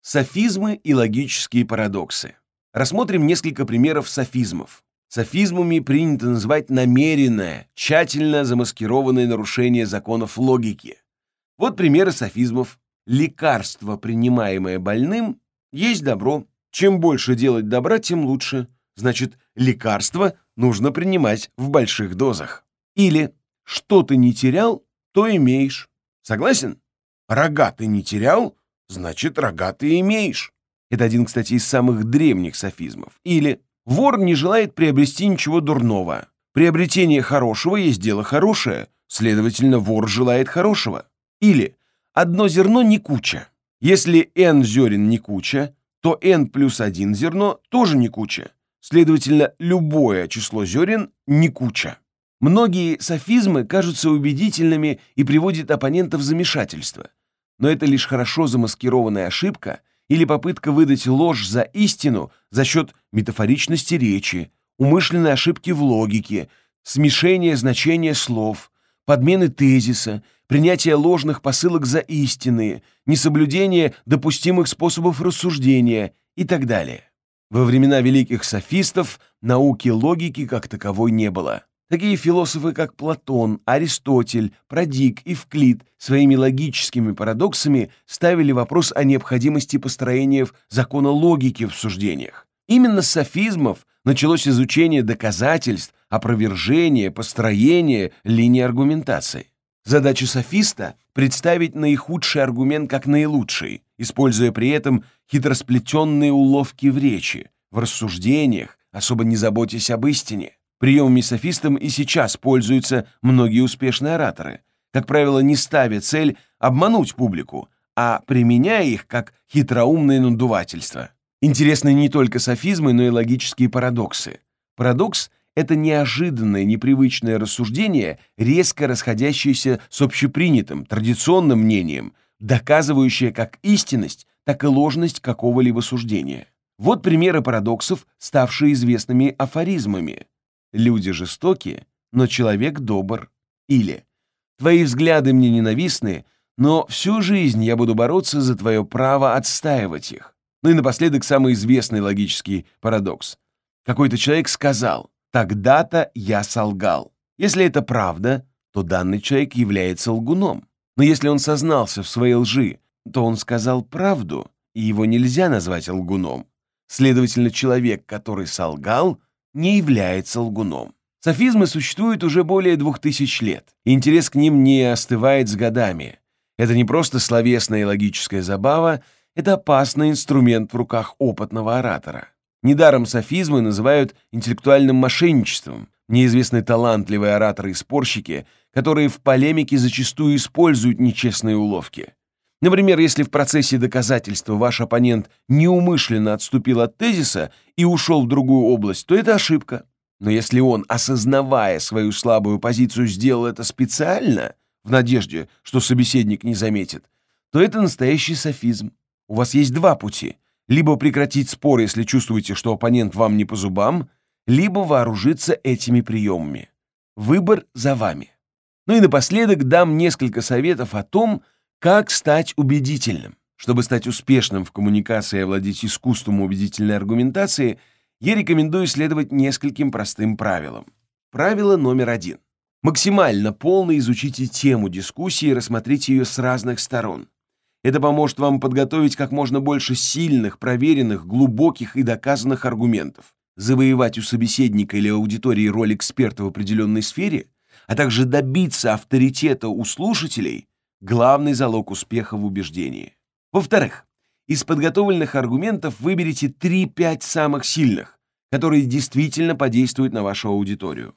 Софизмы и логические парадоксы. Рассмотрим несколько примеров софизмов. Софизмами принято называть намеренное, тщательно замаскированное нарушение законов логики. Вот примеры софизмов. Лекарство, принимаемое больным, есть добро. Чем больше делать добра, тем лучше. Значит, лекарство нужно принимать в больших дозах. Или что ты не терял, то имеешь. Согласен? Рога ты не терял, значит, рога ты имеешь. Это один, кстати, из самых древних софизмов. Или «Вор не желает приобрести ничего дурного. Приобретение хорошего есть дело хорошее, следовательно, вор желает хорошего». Или «Одно зерно не куча. Если n зерен не куча, то n плюс один зерно тоже не куча. Следовательно, любое число зерен не куча». Многие софизмы кажутся убедительными и приводят оппонента в замешательство. но это лишь хорошо замаскированная ошибка или попытка выдать ложь за истину за счет метафоричности речи, умышленной ошибки в логике, смешения значения слов, подмены тезиса, принятия ложных посылок за истинные, несоблюдение допустимых способов рассуждения и так далее. Во времена великих софистов науки логики как таковой не было. Такие философы, как Платон, Аристотель, Продик, Евклид своими логическими парадоксами ставили вопрос о необходимости построения закона логики в суждениях. Именно с софизмов началось изучение доказательств, опровержения, построения линии аргументации. Задача софиста — представить наихудший аргумент как наилучший, используя при этом хитросплетенные уловки в речи, в рассуждениях, особо не заботясь об истине. Приемами софистом и сейчас пользуются многие успешные ораторы, как правило, не ставя цель обмануть публику, а применяя их как хитроумное надувательство. Интересны не только софизмы, но и логические парадоксы. Парадокс — это неожиданное, непривычное рассуждение, резко расходящееся с общепринятым, традиционным мнением, доказывающее как истинность, так и ложность какого-либо суждения. Вот примеры парадоксов, ставшие известными афоризмами. Люди жестокие, но человек добр. Или Твои взгляды мне ненавистны, но всю жизнь я буду бороться за твое право отстаивать их. Ну и напоследок самый известный логический парадокс. Какой-то человек сказал «тогда-то я солгал». Если это правда, то данный человек является лгуном. Но если он сознался в своей лжи, то он сказал правду, и его нельзя назвать лгуном. Следовательно, человек, который солгал, не является лгуном. Софизмы существуют уже более двух тысяч лет, интерес к ним не остывает с годами. Это не просто словесная и логическая забава, это опасный инструмент в руках опытного оратора. Недаром софизмы называют интеллектуальным мошенничеством, неизвестны талантливые ораторы и спорщики, которые в полемике зачастую используют нечестные уловки. Например, если в процессе доказательства ваш оппонент неумышленно отступил от тезиса и ушел в другую область, то это ошибка. Но если он, осознавая свою слабую позицию, сделал это специально, в надежде, что собеседник не заметит, то это настоящий софизм. У вас есть два пути. Либо прекратить спор, если чувствуете, что оппонент вам не по зубам, либо вооружиться этими приемами. Выбор за вами. Ну и напоследок дам несколько советов о том, как стать убедительным? Чтобы стать успешным в коммуникации и овладеть искусством убедительной аргументации, я рекомендую следовать нескольким простым правилам. Правило номер один. Максимально полно изучите тему дискуссии и рассмотрите ее с разных сторон. Это поможет вам подготовить как можно больше сильных, проверенных, глубоких и доказанных аргументов, завоевать у собеседника или аудитории роль эксперта в определенной сфере, а также добиться авторитета у слушателей главный залог успеха в убеждении. Во-вторых, из подготовленных аргументов выберите 3-5 самых сильных, которые действительно подействуют на вашу аудиторию.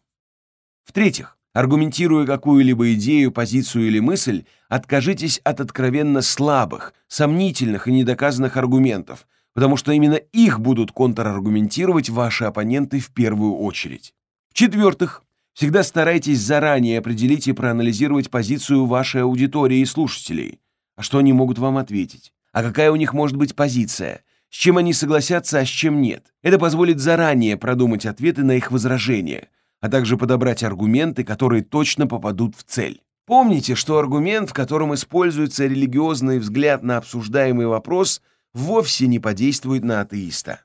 В-третьих, аргументируя какую-либо идею, позицию или мысль, откажитесь от откровенно слабых, сомнительных и недоказанных аргументов, потому что именно их будут контраргументировать ваши оппоненты в первую очередь. В-четвертых, Всегда старайтесь заранее определить и проанализировать позицию вашей аудитории и слушателей. А что они могут вам ответить? А какая у них может быть позиция? С чем они согласятся, а с чем нет? Это позволит заранее продумать ответы на их возражения, а также подобрать аргументы, которые точно попадут в цель. Помните, что аргумент, в котором используется религиозный взгляд на обсуждаемый вопрос, вовсе не подействует на атеиста.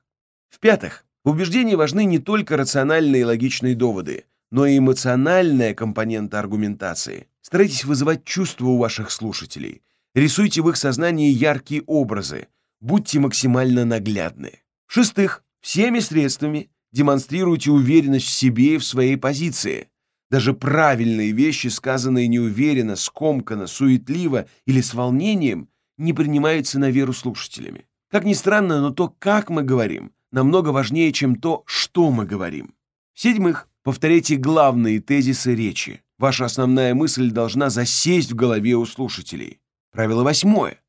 В-пятых, в убеждении важны не только рациональные и логичные доводы – но и эмоциональная компонента аргументации. Старайтесь вызывать чувства у ваших слушателей. Рисуйте в их сознании яркие образы. Будьте максимально наглядны. В-шестых, всеми средствами демонстрируйте уверенность в себе и в своей позиции. Даже правильные вещи, сказанные неуверенно, скомканно, суетливо или с волнением, не принимаются на веру слушателями. Как ни странно, но то, как мы говорим, намного важнее, чем то, что мы говорим. В-седьмых, Повторяйте главные тезисы речи. Ваша основная мысль должна засесть в голове у слушателей. Правило восьмое.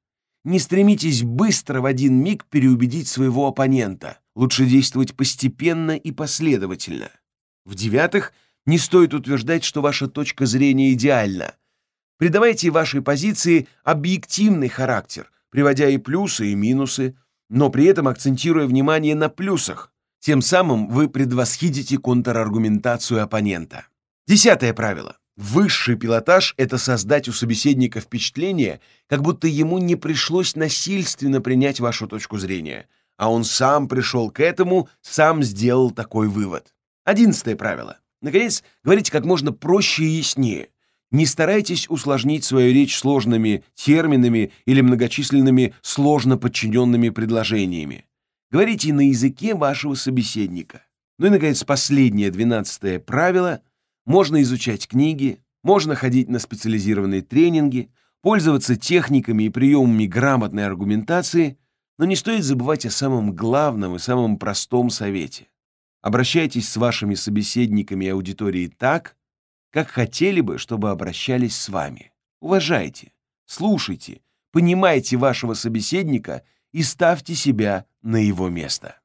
Не стремитесь быстро в один миг переубедить своего оппонента. Лучше действовать постепенно и последовательно. В-девятых, не стоит утверждать, что ваша точка зрения идеальна. Придавайте вашей позиции объективный характер, приводя и плюсы, и минусы, но при этом акцентируя внимание на плюсах. Тем самым вы предвосхитите контраргументацию оппонента. Десятое правило. Высший пилотаж — это создать у собеседника впечатление, как будто ему не пришлось насильственно принять вашу точку зрения, а он сам пришел к этому, сам сделал такой вывод. Одиннадцатое правило. Наконец, говорите как можно проще и яснее. Не старайтесь усложнить свою речь сложными терминами или многочисленными сложно подчиненными предложениями. Говорите на языке вашего собеседника. Ну и, наконец, последнее, двенадцатое правило. Можно изучать книги, можно ходить на специализированные тренинги, пользоваться техниками и приемами грамотной аргументации, но не стоит забывать о самом главном и самом простом совете. Обращайтесь с вашими собеседниками и аудиторией так, как хотели бы, чтобы обращались с вами. Уважайте, слушайте, понимайте вашего собеседника и ставьте себя на его место.